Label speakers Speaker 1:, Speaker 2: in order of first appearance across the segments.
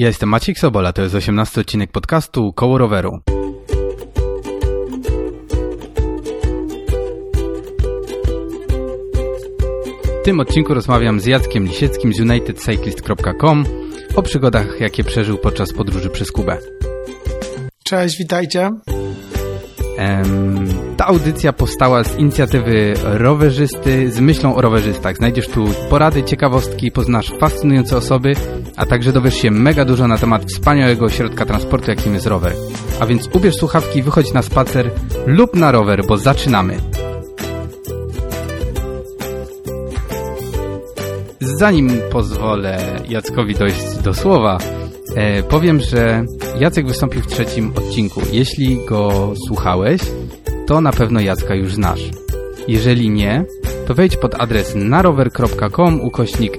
Speaker 1: Ja jestem Maciek Sobola, to jest 18 odcinek podcastu Koło Roweru. W tym odcinku rozmawiam z Jackiem Lisieckim z unitedcyclist.com o przygodach, jakie przeżył podczas podróży przez Kubę.
Speaker 2: Cześć, witajcie.
Speaker 1: Ta audycja powstała z inicjatywy rowerzysty z myślą o rowerzystach. Znajdziesz tu porady, ciekawostki, poznasz fascynujące osoby, a także dowiesz się mega dużo na temat wspaniałego środka transportu, jakim jest rower. A więc ubierz słuchawki, wychodź na spacer lub na rower, bo zaczynamy. Zanim pozwolę Jackowi dojść do słowa, E, powiem, że Jacek wystąpił w trzecim odcinku. Jeśli go słuchałeś, to na pewno Jacka już znasz. Jeżeli nie, to wejdź pod adres narower.com ukośnik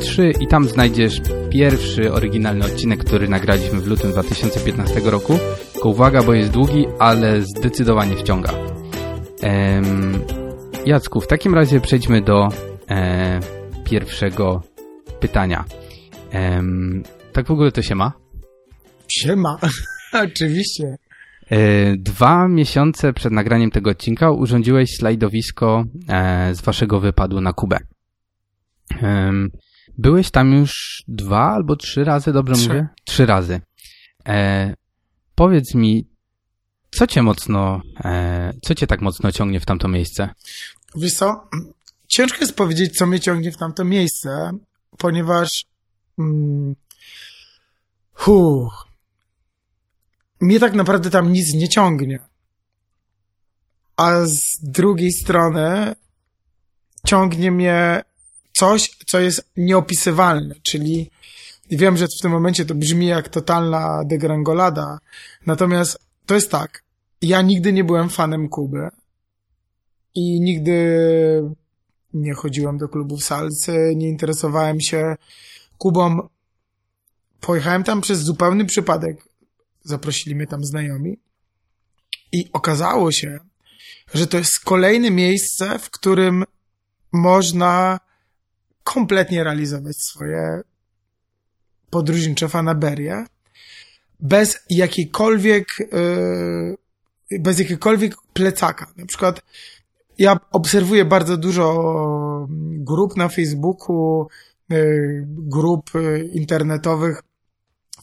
Speaker 1: 003 i tam znajdziesz pierwszy oryginalny odcinek, który nagraliśmy w lutym 2015 roku. Tylko uwaga, bo jest długi, ale zdecydowanie wciąga. Ehm, Jacku, w takim razie przejdźmy do e, pierwszego pytania. Ehm, tak w ogóle to się ma?
Speaker 2: Siema, oczywiście.
Speaker 1: E, dwa miesiące przed nagraniem tego odcinka urządziłeś slajdowisko e, z waszego wypadu na Kubę. Byłeś tam już dwa albo trzy razy, dobrze trzy. mówię? Trzy razy. E, powiedz mi, co cię mocno, co cię tak mocno ciągnie w tamto miejsce?
Speaker 2: Wiesz co, ciężko jest powiedzieć, co mnie ciągnie w tamto miejsce, ponieważ mm, Huh. Mnie tak naprawdę tam nic nie ciągnie. A z drugiej strony ciągnie mnie coś, co jest nieopisywalne, czyli wiem, że w tym momencie to brzmi jak totalna degrangolada, natomiast to jest tak, ja nigdy nie byłem fanem Kuby i nigdy nie chodziłem do klubów salcy, nie interesowałem się Kubą pojechałem tam przez zupełny przypadek. Zaprosili mnie tam znajomi. I okazało się, że to jest kolejne miejsce, w którym można kompletnie realizować swoje podróżnicze fanaberie bez jakiejkolwiek, yy, bez jakiegokolwiek plecaka. Na przykład ja obserwuję bardzo dużo grup na Facebooku, grup yy, internetowych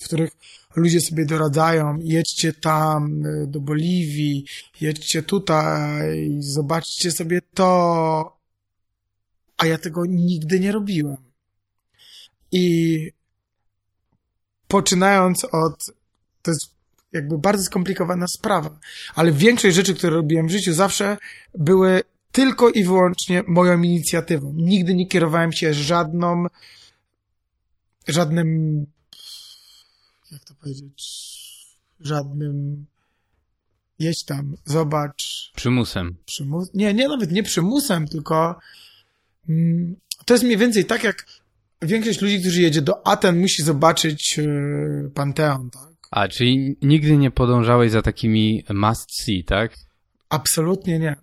Speaker 2: w których ludzie sobie doradzają, jedźcie tam y, do Boliwii, jedźcie tutaj, zobaczcie sobie to, a ja tego nigdy nie robiłem. I poczynając od, to jest jakby bardzo skomplikowana sprawa, ale większość rzeczy, które robiłem w życiu zawsze były tylko i wyłącznie moją inicjatywą. Nigdy nie kierowałem się żadną, żadnym jak to powiedzieć, żadnym jedź tam, zobacz.
Speaker 1: Przymusem.
Speaker 2: Przymus nie, nie, nawet nie przymusem, tylko mm, to jest mniej więcej tak, jak większość ludzi, którzy jedzie do Aten, musi zobaczyć yy, Panteon, tak?
Speaker 1: A, czyli nigdy nie podążałeś za takimi must see, tak?
Speaker 2: Absolutnie nie.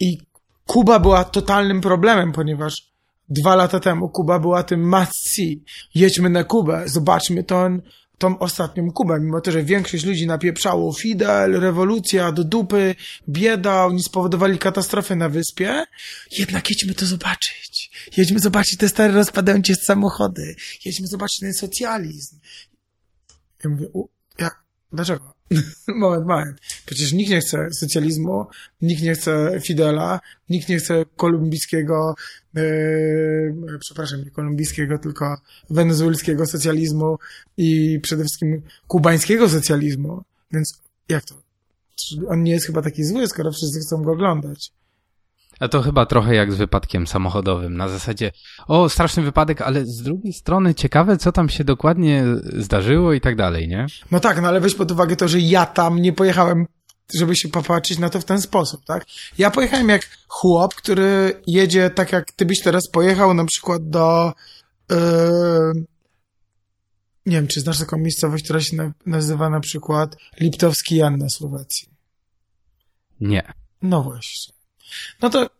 Speaker 2: I Kuba była totalnym problemem, ponieważ Dwa lata temu Kuba była tym must. Jedźmy na Kubę, zobaczmy tą, tą ostatnią Kubę, mimo to, że większość ludzi napieprzało Fidel, rewolucja, do dupy, bieda, oni spowodowali katastrofę na wyspie, jednak jedźmy to zobaczyć. Jedźmy zobaczyć te stare rozpadające samochody. Jedźmy zobaczyć ten socjalizm. Ja mówię, u, jak, dlaczego? moment, moment. Przecież nikt nie chce socjalizmu, nikt nie chce Fidela, nikt nie chce kolumbijskiego, yy, przepraszam, nie kolumbijskiego, tylko wenezuelskiego socjalizmu i przede wszystkim kubańskiego socjalizmu. Więc jak to? On nie jest chyba taki zły, skoro wszyscy chcą go oglądać.
Speaker 1: A to chyba trochę jak z wypadkiem samochodowym. Na zasadzie, o, straszny wypadek, ale z drugiej strony ciekawe, co tam się dokładnie zdarzyło i tak dalej, nie?
Speaker 2: No tak, no ale weź pod uwagę to, że ja tam nie pojechałem, żeby się popatrzeć na to w ten sposób, tak? Ja pojechałem jak chłop, który jedzie tak jak ty byś teraz pojechał na przykład do... Yy... Nie wiem, czy znasz taką miejscowość, która się na nazywa na przykład Liptowski Jan na Słowacji?
Speaker 1: Nie.
Speaker 2: No właśnie. No to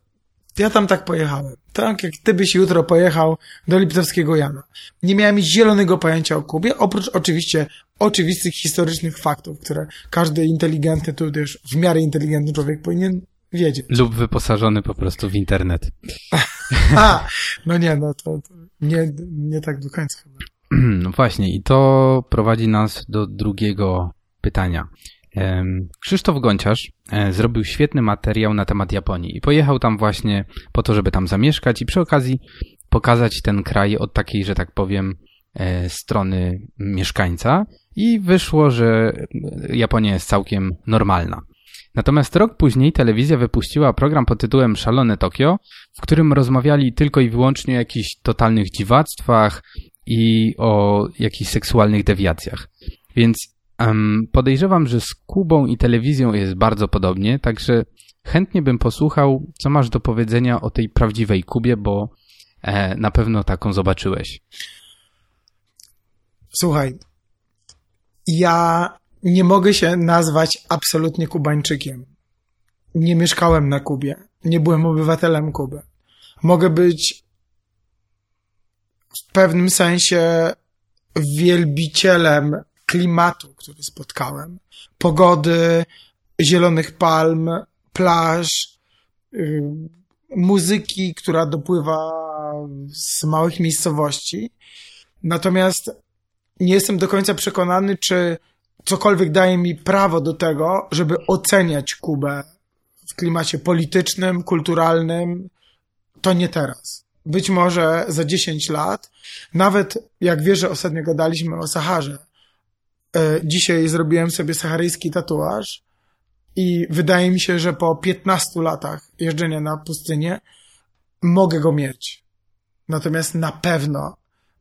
Speaker 2: Ja tam tak pojechałem. Tak jak ty byś jutro pojechał do Liptowskiego Jana. Nie miałem zielonego pojęcia o Kubie, oprócz oczywiście oczywistych historycznych faktów, które każdy inteligentny, tudzież w miarę inteligentny człowiek powinien wiedzieć.
Speaker 1: Lub wyposażony po prostu w internet.
Speaker 2: A, no nie, no to, to nie, nie tak do końca chyba.
Speaker 1: No właśnie, i to prowadzi nas do drugiego pytania. Krzysztof Gonciarz e, zrobił świetny materiał na temat Japonii i pojechał tam właśnie po to, żeby tam zamieszkać i przy okazji pokazać ten kraj od takiej, że tak powiem, e, strony mieszkańca i wyszło, że Japonia jest całkiem normalna. Natomiast rok później telewizja wypuściła program pod tytułem Szalone Tokio, w którym rozmawiali tylko i wyłącznie o jakichś totalnych dziwactwach i o jakichś seksualnych dewiacjach. Więc podejrzewam, że z Kubą i telewizją jest bardzo podobnie, także chętnie bym posłuchał, co masz do powiedzenia o tej prawdziwej Kubie, bo e, na pewno taką zobaczyłeś.
Speaker 2: Słuchaj, ja nie mogę się nazwać absolutnie Kubańczykiem. Nie mieszkałem na Kubie. Nie byłem obywatelem Kuby. Mogę być w pewnym sensie wielbicielem klimatu, który spotkałem, pogody, zielonych palm, plaż, yy, muzyki, która dopływa z małych miejscowości. Natomiast nie jestem do końca przekonany, czy cokolwiek daje mi prawo do tego, żeby oceniać Kubę w klimacie politycznym, kulturalnym. To nie teraz. Być może za 10 lat, nawet jak wiesz, że ostatnio gadaliśmy o Saharze, dzisiaj zrobiłem sobie saharyjski tatuaż i wydaje mi się, że po 15 latach jeżdżenia na pustynię mogę go mieć. Natomiast na pewno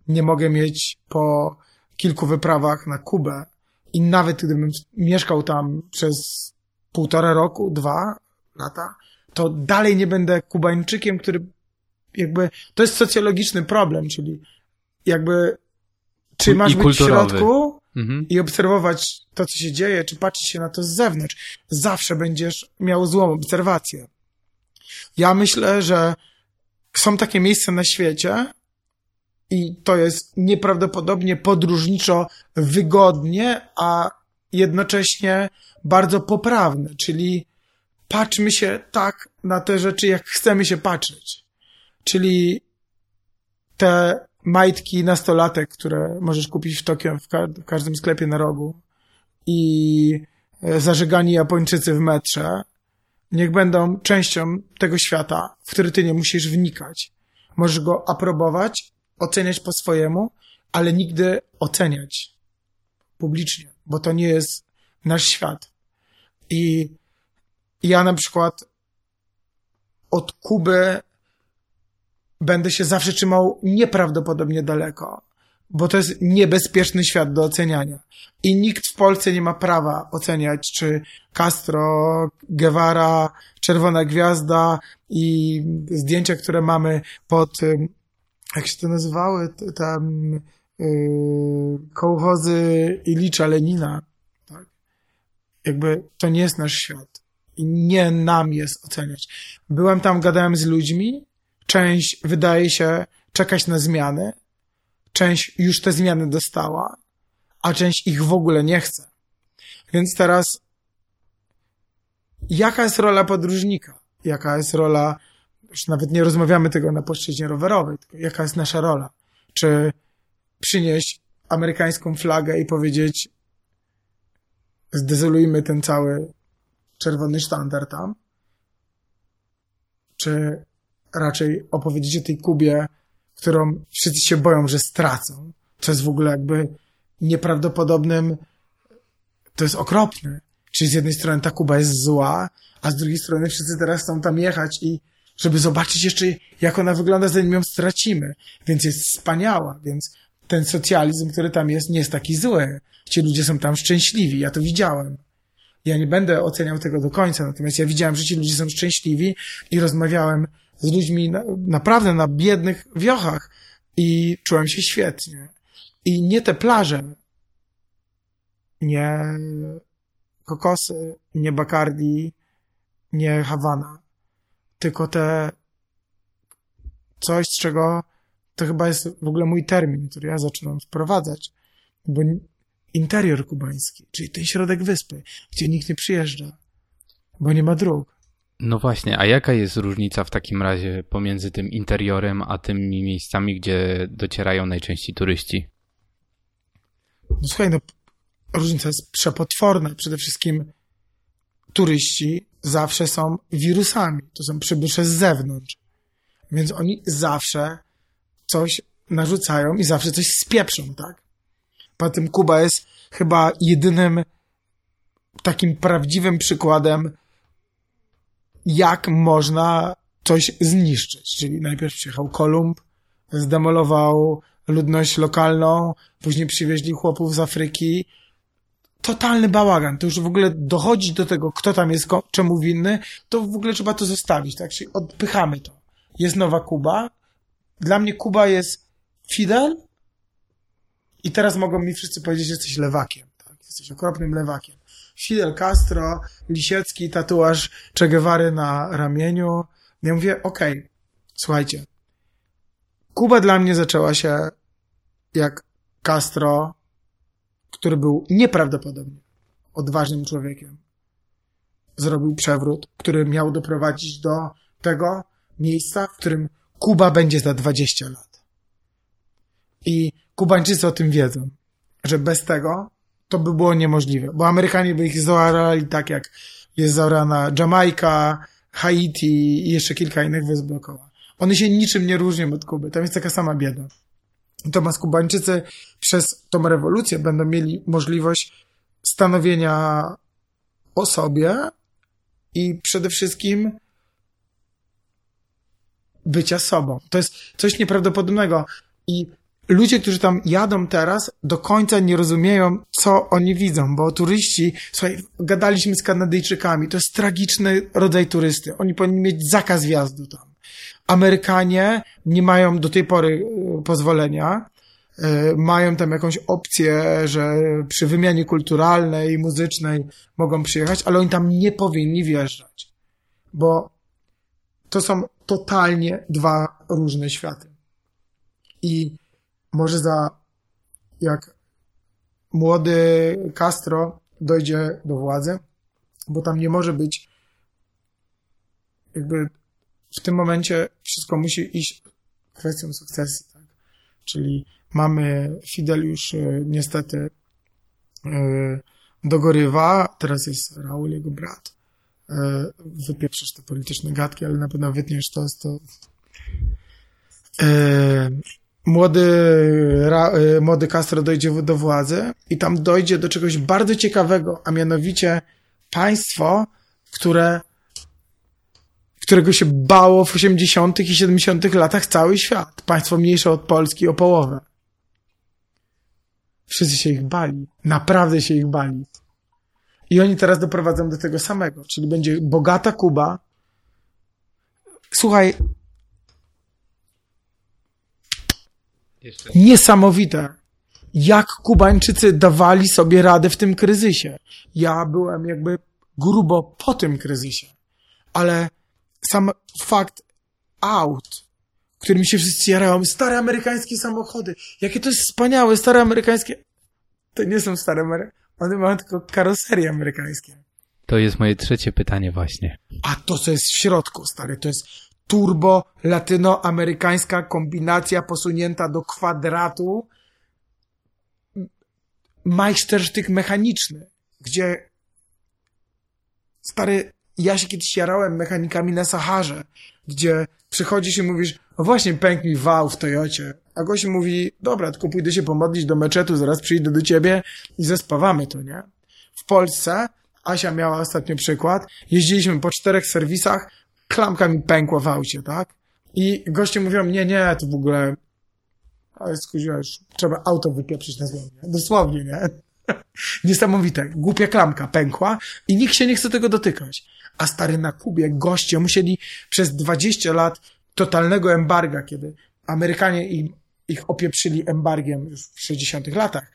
Speaker 2: nie mogę mieć po kilku wyprawach na Kubę. I nawet gdybym mieszkał tam przez półtora roku, dwa lata, to dalej nie będę Kubańczykiem, który jakby, to jest socjologiczny problem, czyli jakby, czy masz być w środku, mhm. i obserwować to, co się dzieje, czy patrzeć się na to z zewnątrz, zawsze będziesz miał złą obserwację. Ja myślę, że są takie miejsca na świecie i to jest nieprawdopodobnie podróżniczo wygodnie, a jednocześnie bardzo poprawne, czyli patrzmy się tak na te rzeczy, jak chcemy się patrzeć. Czyli te majtki nastolatek, które możesz kupić w Tokio w, ka w każdym sklepie na rogu i e, zażegani Japończycy w metrze, niech będą częścią tego świata, w który ty nie musisz wnikać. Możesz go aprobować, oceniać po swojemu, ale nigdy oceniać publicznie, bo to nie jest nasz świat. I ja na przykład od Kuby będę się zawsze trzymał nieprawdopodobnie daleko, bo to jest niebezpieczny świat do oceniania. I nikt w Polsce nie ma prawa oceniać, czy Castro, Guevara, Czerwona Gwiazda i zdjęcia, które mamy pod, jak się to nazywały, tam yy, kołchozy Ilicza Lenina. Tak? Jakby to nie jest nasz świat. I nie nam jest oceniać. Byłem tam, gadałem z ludźmi, Część wydaje się czekać na zmiany, część już te zmiany dostała, a część ich w ogóle nie chce. Więc teraz, jaka jest rola podróżnika? Jaka jest rola, już nawet nie rozmawiamy tego na płaszczyźnie rowerowej, tylko jaka jest nasza rola? Czy przynieść amerykańską flagę i powiedzieć, zdezolujmy ten cały czerwony sztandar tam? Czy raczej opowiedzieć o tej Kubie, którą wszyscy się boją, że stracą. Co jest w ogóle jakby nieprawdopodobnym, to jest okropne. Czyli z jednej strony ta Kuba jest zła, a z drugiej strony wszyscy teraz chcą tam jechać i żeby zobaczyć jeszcze, jak ona wygląda, zanim ją stracimy. Więc jest wspaniała, więc ten socjalizm, który tam jest, nie jest taki zły. Ci ludzie są tam szczęśliwi, ja to widziałem. Ja nie będę oceniał tego do końca, natomiast ja widziałem, że ci ludzie są szczęśliwi i rozmawiałem z ludźmi na, naprawdę na biednych wiochach i czułem się świetnie. I nie te plaże, nie kokosy, nie Bacardi, nie Hawana, tylko te coś, z czego to chyba jest w ogóle mój termin, który ja zaczynam wprowadzać, bo interior kubański, czyli ten środek wyspy, gdzie nikt nie przyjeżdża, bo nie ma dróg.
Speaker 1: No właśnie, a jaka jest różnica w takim razie pomiędzy tym interiorem, a tymi miejscami, gdzie docierają najczęściej turyści?
Speaker 2: No słuchaj, no różnica jest przepotworna. Przede wszystkim turyści zawsze są wirusami. To są przybysze z zewnątrz. Więc oni zawsze coś narzucają i zawsze coś spieprzą, tak? Poza tym Kuba jest chyba jedynym takim prawdziwym przykładem, jak można coś zniszczyć. Czyli najpierw przyjechał Kolumb, zdemolował ludność lokalną, później przywieźli chłopów z Afryki. Totalny bałagan. To już w ogóle dochodzić do tego, kto tam jest czemu winny, to w ogóle trzeba to zostawić, tak? Czyli odpychamy to. Jest nowa Kuba. Dla mnie Kuba jest Fidel i teraz mogą mi wszyscy powiedzieć, że jesteś lewakiem. Tak? Jesteś okropnym lewakiem. Fidel Castro, Lisiecki, tatuaż Che Guevary na ramieniu. Ja mówię, okej, okay, słuchajcie, Kuba dla mnie zaczęła się jak Castro, który był nieprawdopodobnie odważnym człowiekiem. Zrobił przewrót, który miał doprowadzić do tego miejsca, w którym Kuba będzie za 20 lat. I Kubańczycy o tym wiedzą, że bez tego to by było niemożliwe, bo Amerykanie by ich zaorali tak, jak jest zaorana Jamajka, Haiti i jeszcze kilka innych wysp dookoła. One się niczym nie różnią od Kuby. Tam jest taka sama bieda. Natomiast Kubańczycy przez tą rewolucję będą mieli możliwość stanowienia o sobie i przede wszystkim bycia sobą. To jest coś nieprawdopodobnego. I ludzie, którzy tam jadą teraz, do końca nie rozumieją, co oni widzą, bo turyści, słuchaj, gadaliśmy z Kanadyjczykami, to jest tragiczny rodzaj turysty. Oni powinni mieć zakaz wjazdu tam. Amerykanie nie mają do tej pory e, pozwolenia, e, mają tam jakąś opcję, że przy wymianie kulturalnej i muzycznej mogą przyjechać, ale oni tam nie powinni wjeżdżać, bo to są totalnie dwa różne światy. I może za jak młody Castro dojdzie do władzy, bo tam nie może być jakby w tym momencie wszystko musi iść kwestią sukcesji, tak? Czyli mamy Fidel już e, niestety e, dogorywa, teraz jest Raul, jego brat. E, wypieprzysz te polityczne gadki, ale na pewno wytniesz to, to młody, młody Castro dojdzie do władzy i tam dojdzie do czegoś bardzo ciekawego, a mianowicie państwo, które którego się bało w 80. i 70. latach cały świat. Państwo mniejsze od Polski o połowę. Wszyscy się ich bali. Naprawdę się ich bali. I oni teraz doprowadzą do tego samego. Czyli będzie bogata Kuba. Słuchaj. Jeszcze. Niesamowite. Jak Kubańczycy dawali sobie radę w tym kryzysie. Ja byłem jakby grubo po tym kryzysie. Ale sam fakt aut, którymi się wszyscy jarają, stare amerykańskie samochody, jakie to jest wspaniałe, stare amerykańskie, to nie są stare amerykańskie, one mają tylko karoserie amerykańskie.
Speaker 1: To jest moje trzecie pytanie właśnie.
Speaker 2: A to, co jest w środku, stary, to jest turbo latynoamerykańska kombinacja posunięta do kwadratu. Majstersztyk mechaniczny, gdzie stary ja się kiedyś jarałem mechanikami na Saharze, gdzie przychodzisz i mówisz, o właśnie pękł mi wał w Toyocie, a gość mówi, dobra, tylko pójdę się pomodlić do meczetu, zaraz przyjdę do ciebie i zespawamy to, nie? W Polsce, Asia miała ostatnio przykład, jeździliśmy po czterech serwisach, klamka mi pękła w aucie, tak? I goście mówią, nie, nie, to w ogóle, ale skuziłeś, trzeba auto wypieprzyć na złomie. Dosłownie, nie? Niesamowite. Głupia klamka pękła i nikt się nie chce tego dotykać. A stary na Kubie goście musieli przez 20 lat totalnego embarga, kiedy Amerykanie im, ich opieprzyli embargiem już w 60 latach.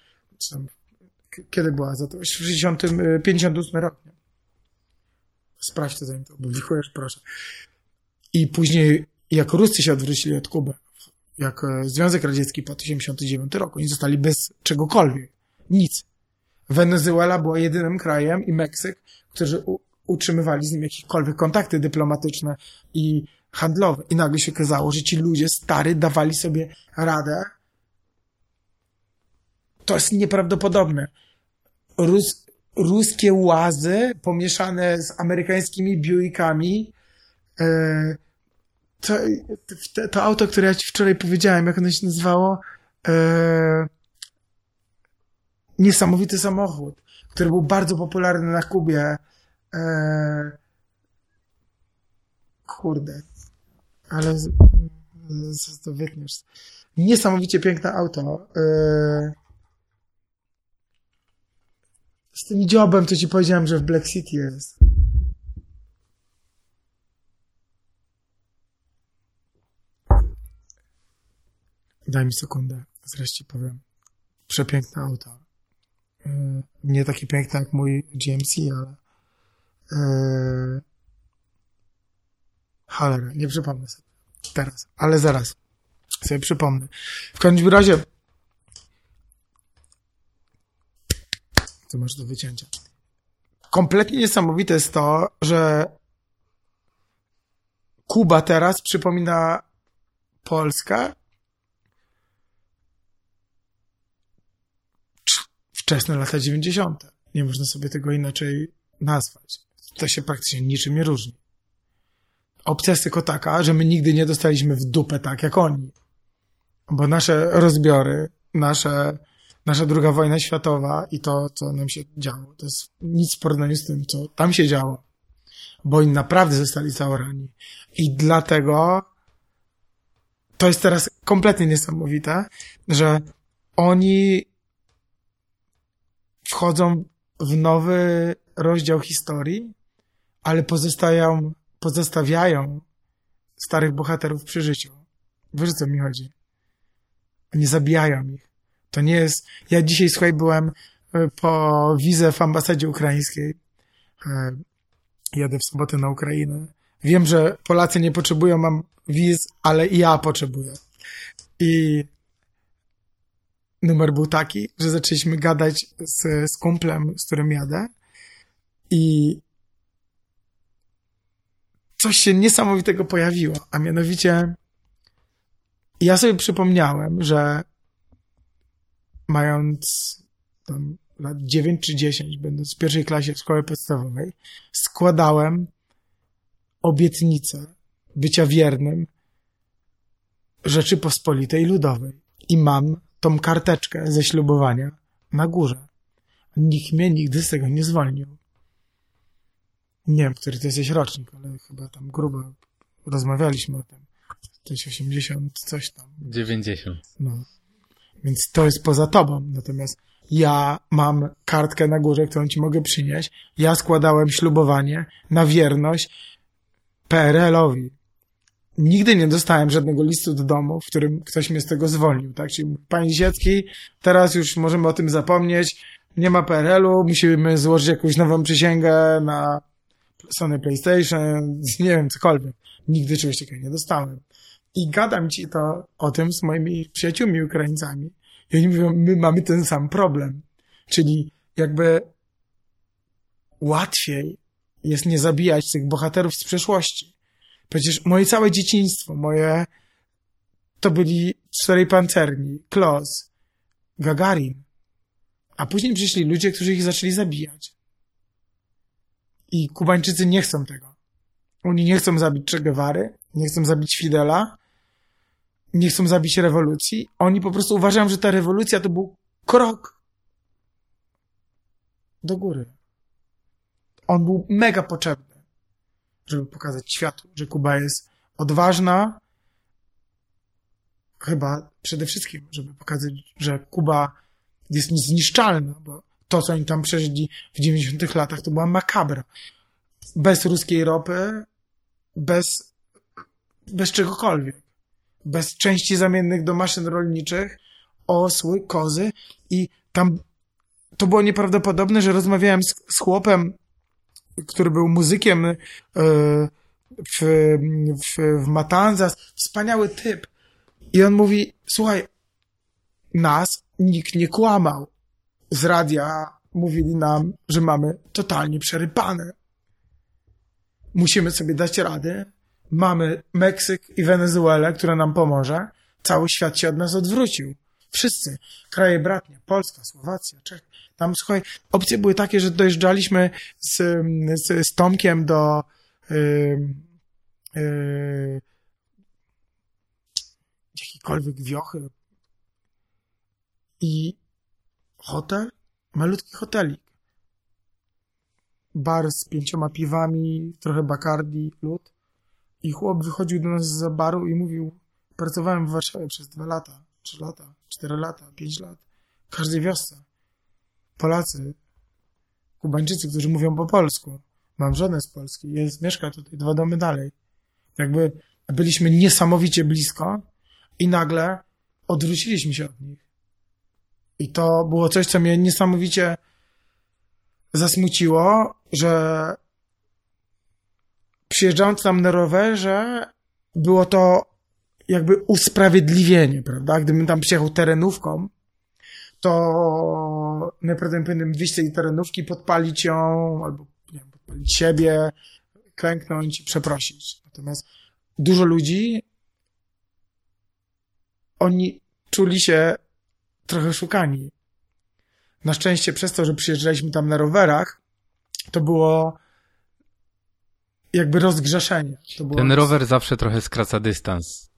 Speaker 2: Kiedy była za to? W 60, 58 rok. Sprawdź to zanim to opublikujesz, proszę. I później jak Ruscy się odwrócili od Kuby, jak e, Związek Radziecki po 1989 roku, oni zostali bez czegokolwiek. Nic. Wenezuela była jedynym krajem i Meksyk, którzy utrzymywali z nim jakiekolwiek kontakty dyplomatyczne i handlowe. I nagle się okazało, że ci ludzie stary dawali sobie radę. To jest nieprawdopodobne. Rus, ruskie łazy pomieszane z amerykańskimi Buickami. E, to, to, to, auto, które ja ci wczoraj powiedziałem, jak ono się nazywało? E, niesamowity samochód, który był bardzo popularny na Kubie. E, kurde. Ale to wykniesz. Niesamowicie piękne auto. E, z tym dziobem to ci powiedziałem, że w Black City jest. Daj mi sekundę, ci powiem. Przepiękne auto. Yy, nie takie piękne jak mój GMC, ale yy, cholera, nie przypomnę sobie teraz, ale zaraz sobie przypomnę. W każdym razie to masz do wycięcia. Kompletnie niesamowite jest to, że Kuba teraz przypomina Polskę wczesne lata 90. Nie można sobie tego inaczej nazwać. To się praktycznie niczym nie różni. Opcja jest tylko taka, że my nigdy nie dostaliśmy w dupę tak jak oni. Bo nasze rozbiory, nasze nasza druga wojna światowa i to, co nam się działo. To jest nic w porównaniu z tym, co tam się działo. Bo oni naprawdę zostali zaorani. I dlatego to jest teraz kompletnie niesamowite, że oni wchodzą w nowy rozdział historii, ale pozostają, pozostawiają starych bohaterów przy życiu. Wiesz, co mi chodzi? Nie zabijają ich. To nie jest... Ja dzisiaj, słuchaj, byłem e, po wizę w ambasadzie ukraińskiej. E, jadę w sobotę na Ukrainę. Wiem, że Polacy nie potrzebują mam wiz, ale i ja potrzebuję. I numer był taki, że zaczęliśmy gadać z, z kumplem, z którym jadę i coś się niesamowitego pojawiło, a mianowicie ja sobie przypomniałem, że mając tam lat 9 czy 10, będąc w pierwszej klasie szkoły podstawowej, składałem obietnicę bycia wiernym Rzeczypospolitej Ludowej. I mam tą karteczkę ze ślubowania na górze. Nikt mnie nigdy z tego nie zwolnił. Nie wiem, który to jesteś rocznik, ale chyba tam grubo rozmawialiśmy o tym. To jest 80 coś tam.
Speaker 1: 90.
Speaker 2: No. Więc to jest poza tobą. Natomiast ja mam kartkę na górze, którą ci mogę przynieść. Ja składałem ślubowanie na wierność PRL-owi. Nigdy nie dostałem żadnego listu do domu, w którym ktoś mnie z tego zwolnił, tak? Czyli panie Ziecki, teraz już możemy o tym zapomnieć, nie ma PRL-u, musimy złożyć jakąś nową przysięgę na Sony PlayStation, nie wiem, cokolwiek. Nigdy czegoś takiego nie dostałem. I gadam ci to o tym z moimi przyjaciółmi Ukraińcami. I oni mówią, my mamy ten sam problem. Czyli jakby łatwiej jest nie zabijać tych bohaterów z przeszłości. Przecież moje całe dzieciństwo, moje to byli czterej pancerni, Klos, Gagarin. A później przyszli ludzie, którzy ich zaczęli zabijać. I Kubańczycy nie chcą tego. Oni nie chcą zabić Che Guevary, nie chcą zabić Fidela, nie chcą zabić rewolucji. Oni po prostu uważają, że ta rewolucja to był krok do góry. On był mega potrzebny, żeby pokazać światu, że Kuba jest odważna, chyba przede wszystkim, żeby pokazać, że Kuba jest niezniszczalna, bo to, co oni tam przeżyli w 90 latach, to była makabra. Bez ruskiej ropy, bez, bez czegokolwiek bez części zamiennych do maszyn rolniczych, osły, kozy i tam to było nieprawdopodobne, że rozmawiałem z, z chłopem, który był muzykiem, yy, w, w, w Matanzas, wspaniały typ. I on mówi, słuchaj, nas nikt nie kłamał. Z radia mówili nam, że mamy totalnie przerypane. Musimy sobie dać radę. Mamy Meksyk i Wenezuelę, która nam pomoże. Cały świat się od nas odwrócił. Wszyscy. Kraje bratnie. Polska, Słowacja, Czech. Tam, słuchaj, opcje były takie, że dojeżdżaliśmy z, z, z Tomkiem do yy, yy, jakiejkolwiek wiochy i hotel, malutki hotelik. Bar z pięcioma piwami, trochę bakardi, lód. I chłop wychodził do nas z baru i mówił, pracowałem w Warszawie przez dwa lata, trzy lata, cztery lata, pięć lat. W każdej wiosce. Polacy, Kubańczycy, którzy mówią po polsku. Mam żonę z Polski, jest, mieszka tutaj dwa domy dalej. Jakby byliśmy niesamowicie blisko i nagle odwróciliśmy się od nich. I to było coś, co mnie niesamowicie zasmuciło, że przyjeżdżając tam na rowerze, było to jakby usprawiedliwienie, prawda? Gdybym tam przyjechał terenówką, to najprawdopodobniej wyjść z tej terenówki, podpalić ją, albo nie wiem, podpalić siebie, klęknąć i przeprosić. Natomiast dużo ludzi, oni czuli się trochę szukani. Na szczęście przez to, że przyjeżdżaliśmy tam na rowerach, to było jakby rozgrzeszenie.
Speaker 1: Ten rower zawsze trochę skraca dystans.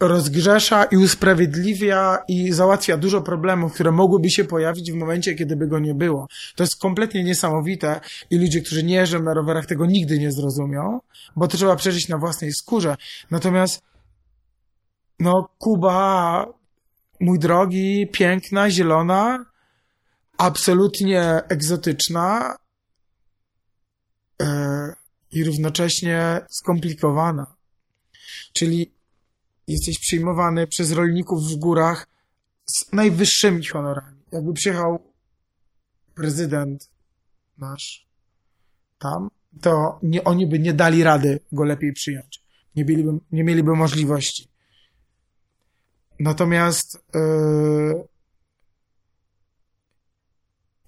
Speaker 2: Rozgrzesza i usprawiedliwia i załatwia dużo problemów, które mogłyby się pojawić w momencie, kiedy by go nie było. To jest kompletnie niesamowite i ludzie, którzy nie jeżdżą na rowerach, tego nigdy nie zrozumią, bo to trzeba przeżyć na własnej skórze. Natomiast no, Kuba, mój drogi, piękna, zielona, absolutnie egzotyczna, e, i równocześnie skomplikowana. Czyli jesteś przyjmowany przez rolników w górach z najwyższymi honorami. Jakby przyjechał prezydent nasz tam, to nie, oni by nie dali rady go lepiej przyjąć. Nie mieliby, nie mieliby możliwości. Natomiast yy,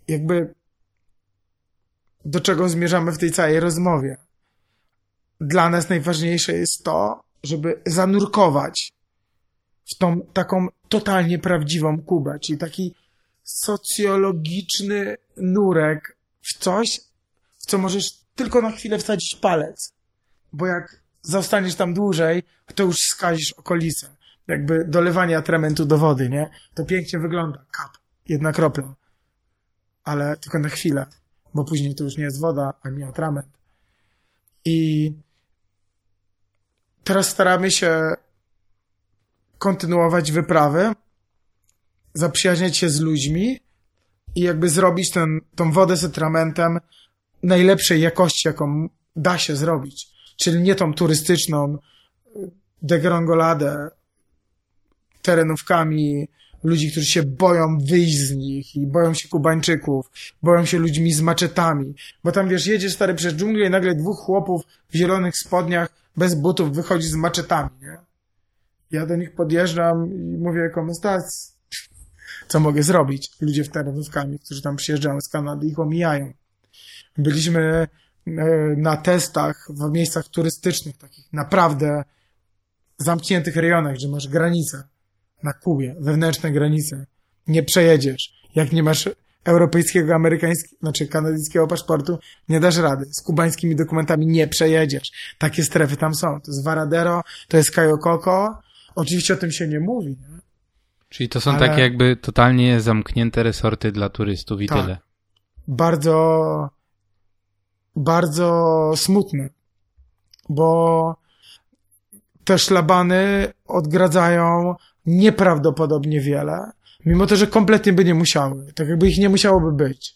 Speaker 2: jakby do czego zmierzamy w tej całej rozmowie? Dla nas najważniejsze jest to, żeby zanurkować w tą taką totalnie prawdziwą Kubę, czyli taki socjologiczny nurek w coś, w co możesz tylko na chwilę wsadzić palec. Bo jak zostaniesz tam dłużej, to już skazisz okolice. Jakby dolewanie atramentu do wody, nie? To pięknie wygląda. Kap. Jedna kropla. Ale tylko na chwilę. Bo później to już nie jest woda, ani atrament. I teraz staramy się kontynuować wyprawy, zaprzyjaźniać się z ludźmi i jakby zrobić ten, tą wodę z atramentem najlepszej jakości, jaką da się zrobić. Czyli nie tą turystyczną degrongoladę terenówkami ludzi, którzy się boją wyjść z nich i boją się Kubańczyków, boją się ludźmi z maczetami. Bo tam, wiesz, jedziesz stary przez dżunglę i nagle dwóch chłopów w zielonych spodniach bez butów wychodzi z maczetami, nie? Ja do nich podjeżdżam i mówię, komestas, co mogę zrobić? Ludzie w terenówkami, którzy tam przyjeżdżają z Kanady, ich omijają. Byliśmy e, na testach w miejscach turystycznych, takich naprawdę zamkniętych rejonach, gdzie masz granicę na Kubie, wewnętrzne granice. Nie przejedziesz. Jak nie masz europejskiego, amerykańskiego, znaczy kanadyjskiego paszportu, nie dasz rady. Z kubańskimi dokumentami nie przejedziesz. Takie strefy tam są. To jest Varadero, to jest Cayo Coco. Oczywiście o tym się nie mówi. Nie?
Speaker 1: Czyli to są Ale... takie jakby totalnie zamknięte resorty dla turystów i tak. tyle.
Speaker 2: Bardzo, bardzo smutne, bo te szlabany odgradzają nieprawdopodobnie wiele Mimo to, że kompletnie by nie musiały. Tak jakby ich nie musiałoby być.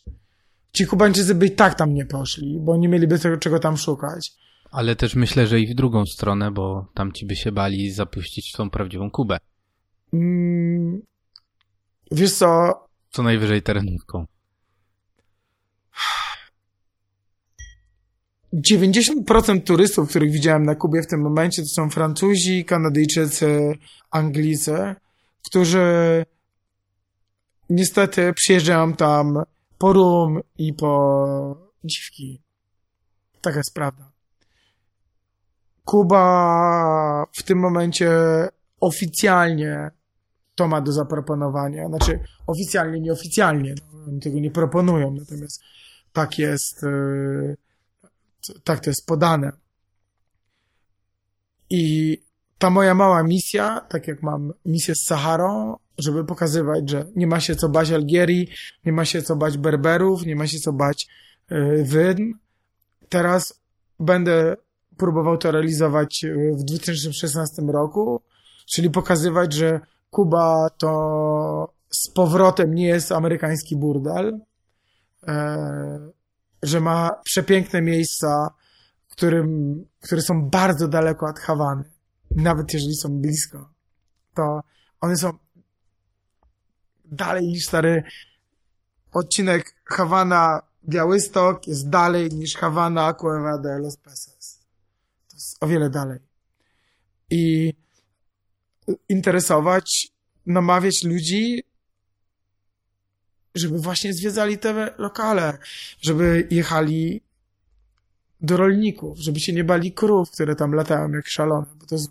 Speaker 2: Ci Kubańczycy by i tak tam nie poszli, bo nie mieliby tego, czego tam szukać.
Speaker 1: Ale też myślę, że i w drugą stronę, bo tam ci by się bali zapuścić tą prawdziwą Kubę. Mm,
Speaker 2: wiesz co?
Speaker 1: Co najwyżej terenówką.
Speaker 2: 90% turystów, których widziałem na Kubie w tym momencie, to są Francuzi, Kanadyjczycy, Anglicy, którzy niestety przyjeżdżają tam po rum i po dziwki. Taka jest prawda. Kuba w tym momencie oficjalnie to ma do zaproponowania. Znaczy, oficjalnie, nieoficjalnie. No, oni tego nie proponują, natomiast tak jest, yy, tak to jest podane. I ta moja mała misja, tak jak mam misję z Saharą, żeby pokazywać, że nie ma się co bać Algierii, nie ma się co bać Berberów, nie ma się co bać yy, Wydm. Teraz będę próbował to realizować yy, w 2016 roku, czyli pokazywać, że Kuba to z powrotem nie jest amerykański burdel, e, że ma przepiękne miejsca, którym, które są bardzo daleko od Hawany. Nawet jeżeli są blisko, to one są dalej niż stary odcinek Hawana Białystok jest dalej niż Hawana Cueva de los Peces. To jest o wiele dalej. I interesować, namawiać ludzi, żeby właśnie zwiedzali te lokale, żeby jechali do rolników, żeby się nie bali krów, które tam latają jak szalone, bo to jest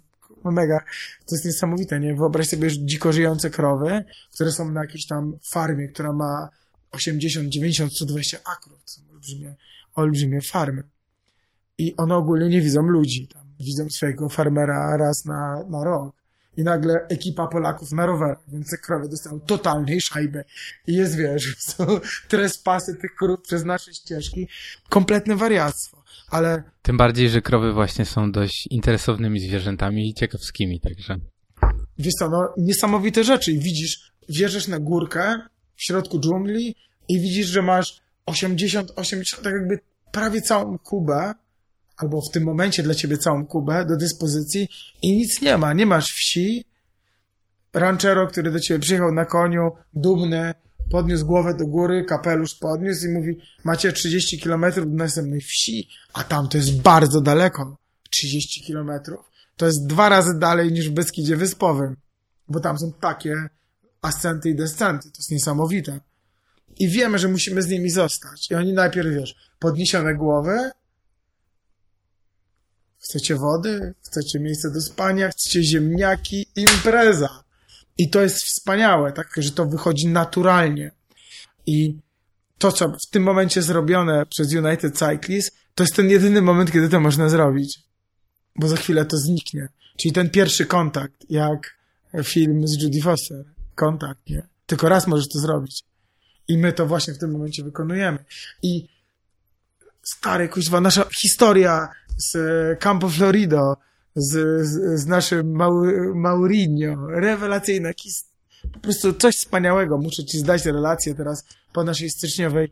Speaker 2: mega, to jest niesamowite, nie? Wyobraź sobie dziko żyjące krowy, które są na jakiejś tam farmie, która ma 80, 90, 120 akrów, to są olbrzymie, olbrzymie farmy. I one ogólnie nie widzą ludzi, tam widzą swojego farmera raz na, na rok i nagle ekipa Polaków na rowerach, więc krowy dostają totalnej szajby. I jest, wiesz, są trespasy tych krów przez nasze ścieżki. Kompletne wariactwo. Ale...
Speaker 1: Tym bardziej, że krowy właśnie są dość interesownymi zwierzętami i ciekawskimi, także...
Speaker 2: Wiesz co, no niesamowite rzeczy. I widzisz, wjeżdżasz na górkę w środku dżungli i widzisz, że masz 80, 80, tak jakby prawie całą Kubę albo w tym momencie dla ciebie całą Kubę do dyspozycji i nic nie ma. Nie masz wsi. Ranchero, który do ciebie przyjechał na koniu, dumny, podniósł głowę do góry, kapelusz podniósł i mówi, macie 30 kilometrów do następnej wsi, a tam to jest bardzo daleko. 30 kilometrów. To jest dwa razy dalej niż w Beskidzie Wyspowym, bo tam są takie ascenty i descenty. To jest niesamowite. I wiemy, że musimy z nimi zostać. I oni najpierw, wiesz, podniesione głowy, Chcecie wody? Chcecie miejsce do spania? Chcecie ziemniaki? Impreza! I to jest wspaniałe, tak, że to wychodzi naturalnie. I to, co w tym momencie zrobione przez United Cyclists, to jest ten jedyny moment, kiedy to można zrobić. Bo za chwilę to zniknie. Czyli ten pierwszy kontakt, jak film z Judy Foster. Kontakt, nie? Tylko raz możesz to zrobić. I my to właśnie w tym momencie wykonujemy. I stary, kuźwa, nasza historia z Campo Florido, z, z, z naszym Mau, Maurinho. Rewelacyjna po prostu coś wspaniałego. Muszę ci zdać relację teraz po naszej styczniowej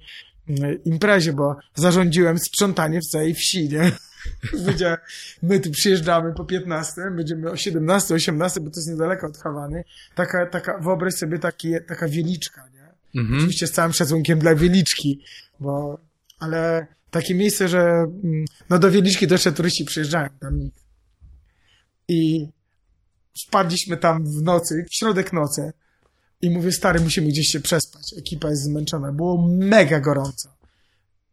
Speaker 2: mm, imprezie, bo zarządziłem sprzątanie w całej wsi, nie? My tu przyjeżdżamy po 15, będziemy o 17, 18, bo to jest niedaleko od Hawany. Taka, taka, wyobraź sobie taki, taka wieliczka, nie? Mhm. Oczywiście z całym szacunkiem dla wieliczki, bo, ale takie miejsce, że mm, no do Wieliczki jeszcze turyści przyjeżdżają, tam. I wpadliśmy tam w nocy, w środek nocy i mówię, stary, musimy gdzieś się przespać. Ekipa jest zmęczona. Było mega gorąco.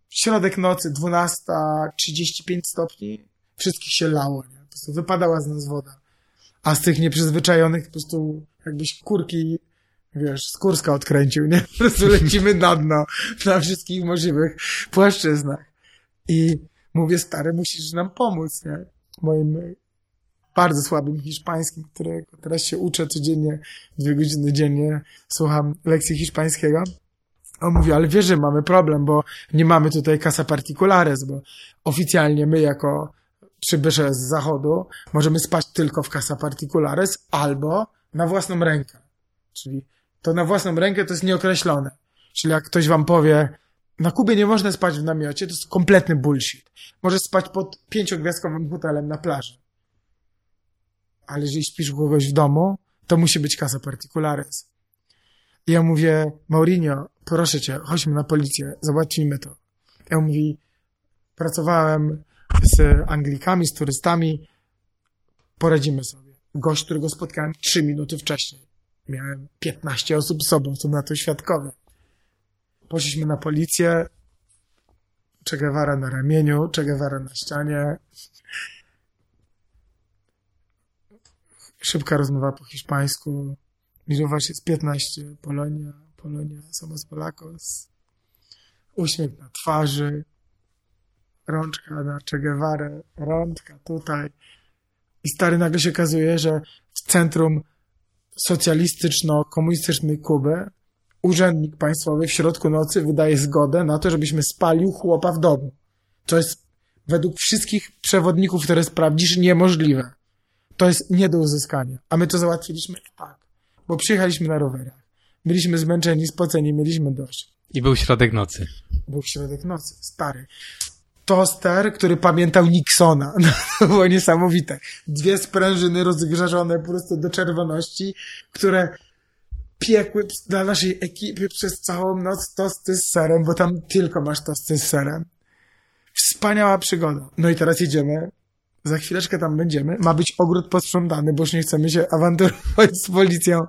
Speaker 2: W środek nocy, 12.35 stopni, wszystkich się lało, nie? Po prostu wypadała z nas woda. A z tych nieprzyzwyczajonych po prostu jakbyś kurki wiesz, skórska odkręcił, nie? Po prostu lecimy na dno, na wszystkich możliwych płaszczyznach. I mówię, stary, musisz nam pomóc, nie? Moim bardzo słabym hiszpańskim, którego teraz się uczę codziennie, dwie godziny dziennie, słucham lekcji hiszpańskiego. On mówi, ale wiesz, że mamy problem, bo nie mamy tutaj casa particulares, bo oficjalnie my jako przybysze z zachodu możemy spać tylko w casa particulares albo na własną rękę. Czyli to na własną rękę to jest nieokreślone. Czyli jak ktoś wam powie, na Kubie nie można spać w namiocie, to jest kompletny bullshit. Możesz spać pod pięciogwiazdkowym hotelem na plaży. Ale jeżeli śpisz kogoś w domu, to musi być casa particulares. I ja mówię, Maurinho, proszę cię, chodźmy na policję, załatwimy to. Ja mówi, pracowałem z Anglikami, z turystami poradzimy sobie. Gość, którego spotkałem 3 minuty wcześniej. Miałem 15 osób z sobą, są na to świadkowie. Poszliśmy na policję, Che Guevara na ramieniu, Che Guevara na ścianie. Szybka rozmowa po hiszpańsku. Miłować jest 15, Polonia, Polonia, somos Polakos. Uśmiech na twarzy, rączka na Che Guevara, rączka tutaj. I stary nagle się okazuje, że w centrum socjalistyczno-komunistycznej Kuby urzędnik państwowy w środku nocy wydaje zgodę na to, żebyśmy spalił chłopa w domu. To jest według wszystkich przewodników, które sprawdzisz, niemożliwe. To jest nie do uzyskania. A my to załatwiliśmy tak, bo przyjechaliśmy na rowerach. Byliśmy zmęczeni, spoceni, mieliśmy dość.
Speaker 1: I był środek nocy.
Speaker 2: Był środek nocy, stary. Toster, który pamiętał Nixona. No, to było niesamowite. Dwie sprężyny rozgrzażone po prostu do czerwoności, które piekły dla naszej ekipy przez całą noc tosty z serem, bo tam tylko masz tosty z serem. Wspaniała przygoda. No i teraz jedziemy. Za chwileczkę tam będziemy. Ma być ogród posprzątany, bo już nie chcemy się awanturować z policją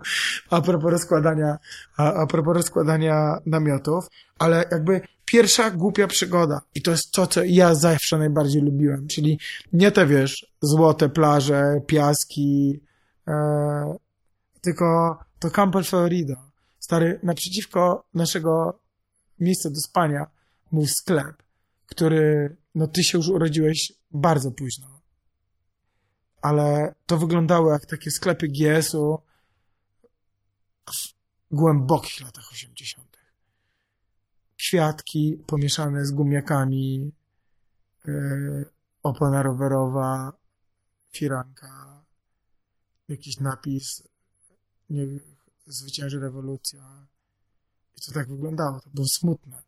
Speaker 2: a propos rozkładania, a, a propos rozkładania namiotów. Ale jakby pierwsza głupia przygoda. I to jest to, co ja zawsze najbardziej lubiłem. Czyli nie te, wiesz, złote plaże, piaski, e, tylko to Campo Florida. Stary, naprzeciwko naszego miejsca do spania był sklep, który, no ty się już urodziłeś bardzo późno. Ale to wyglądało jak takie sklepy GS-u w głębokich latach 80. Kwiatki pomieszane z gumiakami, yy, opona rowerowa, firanka, jakiś napis nie zwycięży rewolucja. I to tak wyglądało, to było smutne.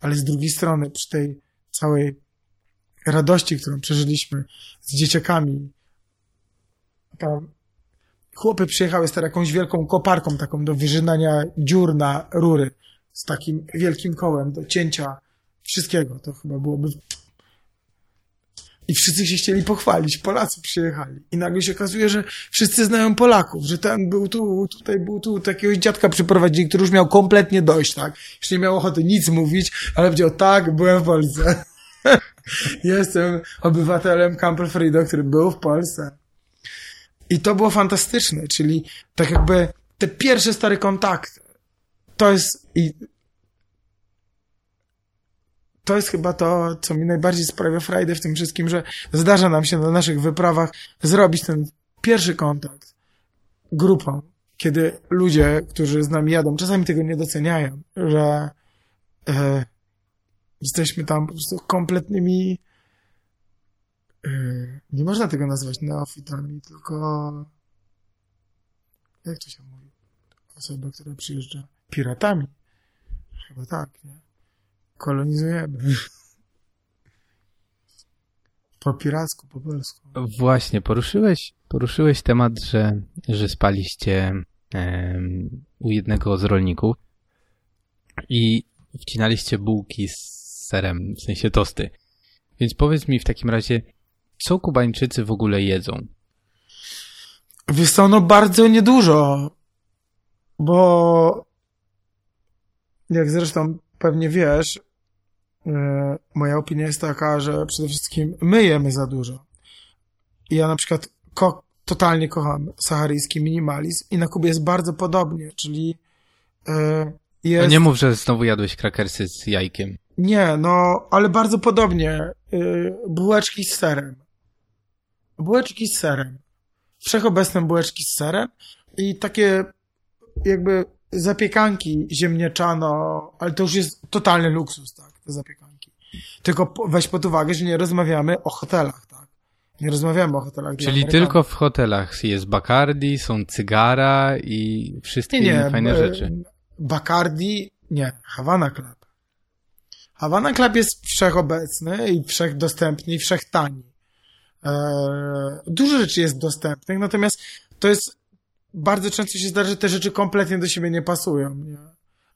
Speaker 2: Ale z drugiej strony, przy tej całej radości, którą przeżyliśmy z dzieciakami, tam chłopy przyjechały z jakąś wielką koparką taką do wyżynania dziur na rury z takim wielkim kołem do cięcia wszystkiego. To chyba byłoby i wszyscy się chcieli pochwalić. Polacy przyjechali. I nagle się okazuje, że wszyscy znają Polaków, że ten był tu, tutaj był tu, takiego dziadka przyprowadzili, który już miał kompletnie dość, tak? Już nie miał ochoty nic mówić, ale powiedział, tak, byłem w Polsce. Jestem obywatelem Frido, który był w Polsce. I to było fantastyczne, czyli tak jakby te pierwsze stare kontakty. To jest, i to jest chyba to, co mi najbardziej sprawia frajdę w tym wszystkim, że zdarza nam się na naszych wyprawach zrobić ten pierwszy kontakt grupą, kiedy ludzie, którzy z nami jadą, czasami tego nie doceniają, że e, jesteśmy tam po prostu kompletnymi e, nie można tego nazwać neofitami, tylko jak to się mówi? Osoba, która przyjeżdża piratami. Chyba tak, nie? kolonizujemy. Po piracku, po polsku.
Speaker 1: Właśnie, poruszyłeś, poruszyłeś temat, że, że spaliście um, u jednego z rolników i wcinaliście bułki z serem, w sensie tosty. Więc powiedz mi w takim razie, co Kubańczycy w ogóle jedzą?
Speaker 2: Wiesz co, no bardzo niedużo, bo jak zresztą pewnie wiesz, E, moja opinia jest taka, że przede wszystkim my jemy za dużo. Ja na przykład ko totalnie kocham saharyjski minimalizm i na Kubie jest bardzo podobnie, czyli
Speaker 1: e, jest... No nie mów, że znowu jadłeś krakersy z jajkiem.
Speaker 2: Nie, no, ale bardzo podobnie. E, bułeczki z serem. Bułeczki z serem. Wszechobecne bułeczki z serem i takie jakby zapiekanki ziemniaczano, ale to już jest totalny luksus, tak? te zapiekanki. Tylko weź pod uwagę, że nie rozmawiamy o hotelach, tak? Nie rozmawiamy o hotelach.
Speaker 1: Czyli tylko w hotelach jest Bacardi, są cygara i wszystkie nie, inne fajne rzeczy.
Speaker 2: Bacardi, nie, Havana Club. Havana Club jest wszechobecny i wszechdostępny i wszechtani. Eee, dużo rzeczy jest dostępnych, natomiast to jest bardzo często się zdarza, że te rzeczy kompletnie do siebie nie pasują. Nie?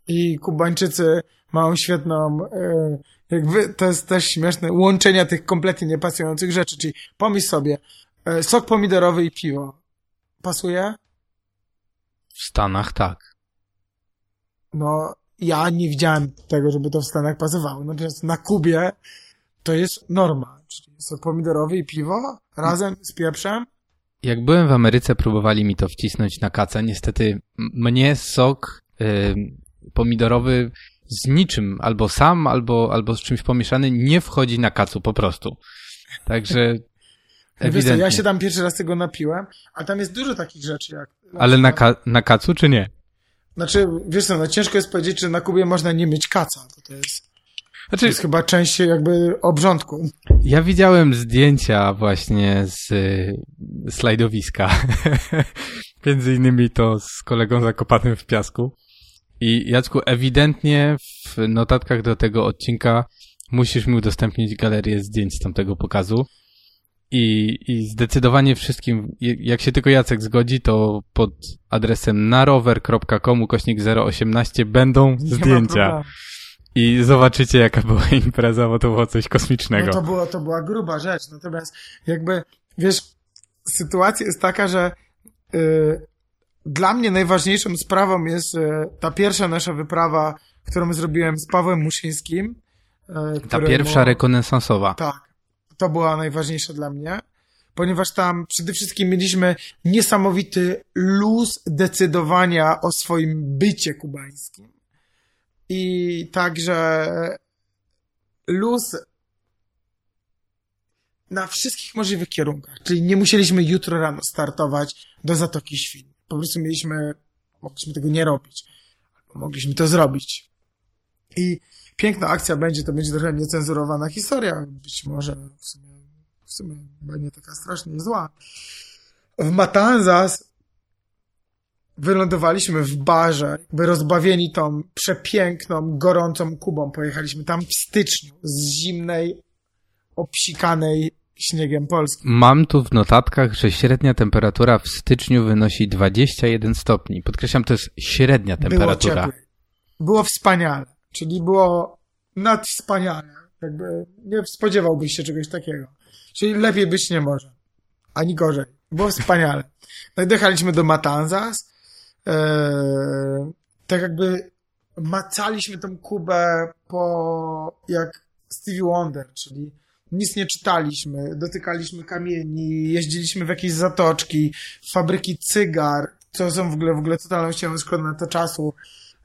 Speaker 2: I Kubańczycy mają świetną, e, jakby, to jest też śmieszne, łączenia tych kompletnie niepasujących rzeczy, czyli pomyśl sobie, e, sok pomidorowy i piwo. Pasuje?
Speaker 1: W Stanach tak.
Speaker 2: No, ja nie widziałem tego, żeby to w Stanach pasowało. Natomiast na Kubie to jest norma. Czyli sok pomidorowy i piwo razem z pieprzem.
Speaker 1: Jak byłem w Ameryce, próbowali mi to wcisnąć na kacę. Niestety mnie sok y, pomidorowy z niczym, albo sam, albo, albo z czymś pomieszany, nie wchodzi na kacu po prostu. Także
Speaker 2: Wiesz co, ja się tam pierwszy raz tego napiłem, a tam jest dużo takich rzeczy jak...
Speaker 1: Ale na, ka- na kacu czy nie?
Speaker 2: Znaczy, wiesz co, no ciężko jest powiedzieć, czy na Kubie można nie mieć kaca. To, to, jest, to
Speaker 1: Znaczy,
Speaker 2: jest chyba część jakby obrządku.
Speaker 1: ja widziałem zdjęcia właśnie z y, slajdowiska. Między innymi to z kolegą zakopanym w piasku. I Jacku, ewidentnie w notatkach do tego odcinka musisz mi udostępnić galerię zdjęć z tamtego pokazu. I, I zdecydowanie wszystkim, jak się tylko Jacek zgodzi, to pod adresem narower.com ukośnik 018 będą
Speaker 2: Nie ma
Speaker 1: zdjęcia. I zobaczycie, jaka była impreza, bo to było coś kosmicznego.
Speaker 2: No to, było, to była gruba rzecz. Natomiast jakby, wiesz, sytuacja jest taka, że y, dla mnie najważniejszą sprawą jest y, ta pierwsza nasza wyprawa, którą zrobiłem z Pawłem Muszyńskim. y,
Speaker 1: Ta pierwsza rekonesansowa.
Speaker 2: Tak. To była najważniejsza dla mnie, ponieważ tam przede wszystkim mieliśmy niesamowity luz decydowania o swoim bycie kubańskim. I także luz na wszystkich możliwych kierunkach. Czyli nie musieliśmy jutro rano startować do Zatoki Świn. Po prostu mieliśmy, mogliśmy tego nie robić. Albo mogliśmy to zrobić. I piękna akcja będzie, to będzie trochę niecenzurowana historia. Być może w sumie, w sumie nie taka strasznie zła. W Matanzas wylądowaliśmy w barze, jakby rozbawieni tą przepiękną, gorącą Kubą. Pojechaliśmy tam w styczniu z zimnej, obsikanej śniegiem Polski.
Speaker 1: Mam tu w notatkach, że średnia temperatura w styczniu wynosi 21 stopni. Podkreślam, to jest średnia
Speaker 2: Było
Speaker 1: temperatura.
Speaker 2: cieplej. Było wspaniale. Czyli było nadwspaniale. Jakby nie spodziewałbyś się czegoś takiego. Czyli lepiej być nie może. Ani gorzej. Było wspaniale. No i dojechaliśmy do Matanzas. Eee, tak jakby macaliśmy tą Kubę po jak Stevie Wonder, czyli nic nie czytaliśmy, dotykaliśmy kamieni, jeździliśmy w jakieś zatoczki, fabryki cygar, co są w ogóle, w ogóle totalnością szkoda na to czasu,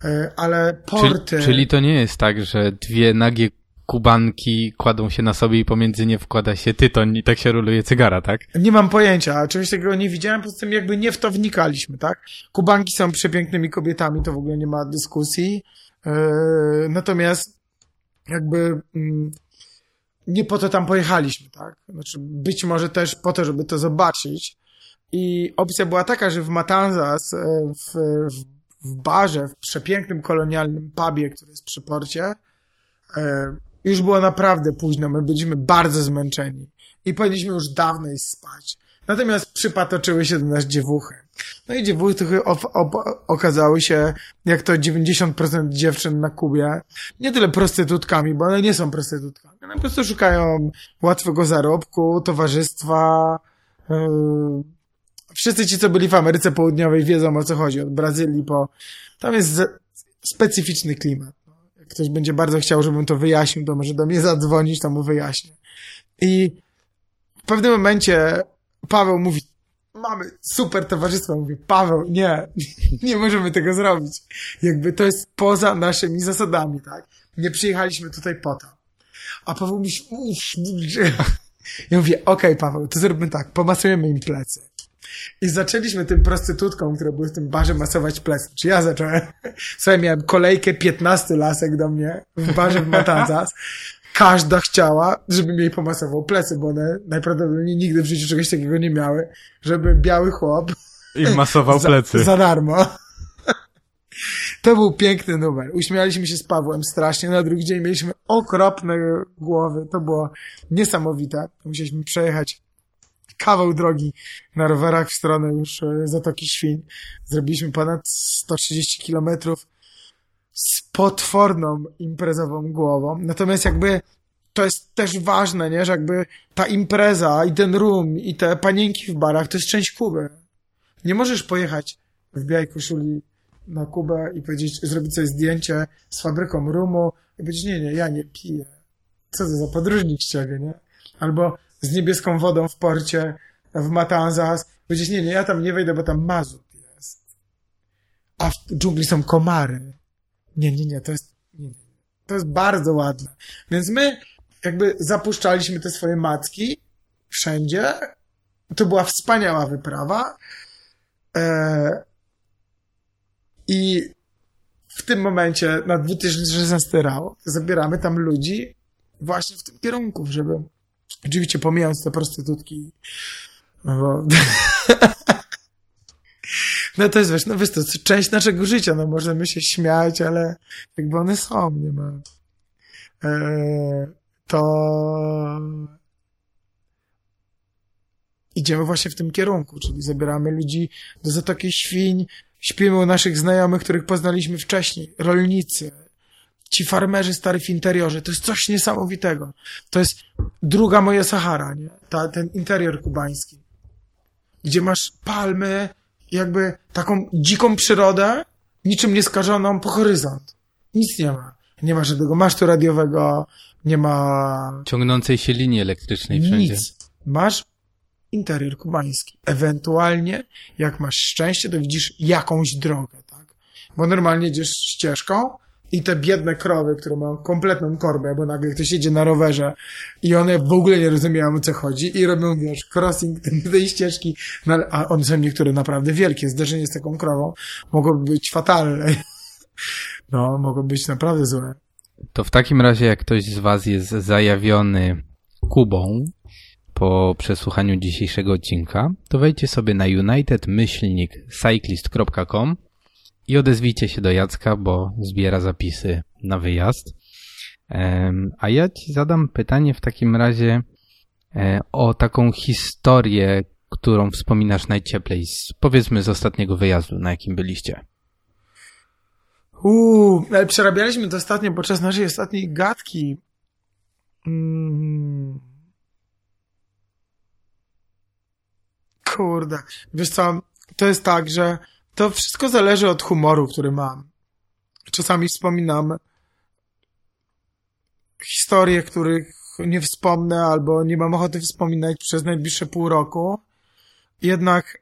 Speaker 2: e, ale porty...
Speaker 1: Czyli, czyli to nie jest tak, że dwie nagie kubanki kładą się na sobie i pomiędzy nie wkłada się tytoń i tak się roluje cygara, tak?
Speaker 2: Nie mam pojęcia, czegoś takiego nie widziałem, poza tym jakby nie w to wnikaliśmy, tak? Kubanki są przepięknymi kobietami, to w ogóle nie ma dyskusji. Yy, natomiast jakby mm, nie po to tam pojechaliśmy, tak? Znaczy być może też po to, żeby to zobaczyć. I opcja była taka, że w Matanzas, e, w, w, w barze, w przepięknym kolonialnym pubie, który jest przy porcie, e, już było naprawdę późno, my byliśmy bardzo zmęczeni i powinniśmy już dawno iść spać. Natomiast przypatoczyły się do nas dziewuchy. No i dziewuchy okazały się, jak to 90% dziewczyn na Kubie, nie tyle prostytutkami, bo one nie są prostytutkami. One po prostu szukają łatwego zarobku, towarzystwa. Yy. Wszyscy ci, co byli w Ameryce Południowej wiedzą o co chodzi. Od Brazylii po... Tam jest specyficzny klimat. Ktoś będzie bardzo chciał, żebym to wyjaśnił, to może do mnie zadzwonić, to mu wyjaśnię. I w pewnym momencie Paweł mówi, mamy super towarzystwo. Mówi, Paweł, nie, nie możemy tego zrobić. Jakby to jest poza naszymi zasadami, tak? Nie przyjechaliśmy tutaj po to. A Paweł mówi, uff, ja mówię, okej, Paweł, to zróbmy tak, pomasujemy im plecy. I zaczęliśmy tym prostytutkom, które były w tym barze, masować plecy. Czy ja zacząłem? Słuchaj, miałem kolejkę 15 lasek do mnie w barze w Matanzas. Każda chciała, żebym jej pomasował plecy, bo one najprawdopodobniej nigdy w życiu czegoś takiego nie miały, żeby biały chłop
Speaker 1: I masował
Speaker 2: za,
Speaker 1: plecy.
Speaker 2: za darmo. To był piękny numer. Uśmialiśmy się z Pawłem strasznie. Na drugi dzień mieliśmy okropne głowy. To było niesamowite. Musieliśmy przejechać kawał drogi na rowerach w stronę już e, Zatoki Świń. Zrobiliśmy ponad 130 kilometrów. z potworną imprezową głową. Natomiast jakby to jest też ważne, nie? Że jakby ta impreza i ten room i te panienki w barach to jest część Kuby. Nie możesz pojechać w białej koszuli na Kubę i powiedzieć, zrobić sobie zdjęcie z fabryką rumu i powiedzieć, nie, nie, ja nie piję. Co to za podróżnik z ciebie, nie? Albo z niebieską wodą w porcie w Matanzas. Powiedzieć, nie, nie, ja tam nie wejdę, bo tam mazut jest. A w dżungli są komary. Nie, nie, nie, to jest, nie, to jest bardzo ładne. Więc my jakby zapuszczaliśmy te swoje macki wszędzie. To była wspaniała wyprawa. E, I w tym momencie na 2016 rok zabieramy tam ludzi właśnie w tym kierunku, żeby oczywiście pomijając te prostytutki no bo... no to jest, wiesz, no wiesz, to jest część naszego życia, no możemy się śmiać, ale jakby one są, nie ma. E, to idziemy właśnie w tym kierunku, czyli zabieramy ludzi do Zatoki Świń, śpimy u naszych znajomych, których poznaliśmy wcześniej, rolnicy, ci farmerzy stary w interiorze, to jest coś niesamowitego. To jest druga moja Sahara, nie? Ta, ten interior kubański. Gdzie masz palmy, jakby taką dziką przyrodę, niczym nieskażoną po horyzont. Nic nie ma. Nie ma żadnego masztu radiowego, nie ma...
Speaker 1: Ciągnącej się linii elektrycznej wszędzie.
Speaker 2: Nic. Masz interior kubański. Ewentualnie, jak masz szczęście, to widzisz jakąś drogę, tak? Bo normalnie idziesz ścieżką i te biedne krowy, które mają kompletną korbę, bo nagle ktoś jedzie na rowerze i one w ogóle nie rozumieją o co chodzi i robią, wiesz, crossing tej ścieżki, no, a one są niektóre naprawdę wielkie. Zderzenie z taką krową mogłoby być fatalne. No, mogło być naprawdę złe.
Speaker 1: To w takim razie, jak ktoś z Was jest zajawiony Kubą po przesłuchaniu dzisiejszego odcinka, to wejdźcie sobie na unitedmyślnikcyclist.com i odezwijcie się do Jacka, bo zbiera zapisy na wyjazd. A ja Ci zadam pytanie w takim razie e, o taką historię, którą wspominasz najcieplej, z, powiedzmy z ostatniego wyjazdu, na jakim byliście.
Speaker 2: Uuu, ale przerabialiśmy to ostatnio podczas naszej ostatniej gadki. Mm. Kurde. Wiesz co, to jest tak, że to wszystko zależy od humoru, który mam. Czasami wspominam historie, których nie wspomnę albo nie mam ochoty wspominać przez najbliższe pół roku. Jednak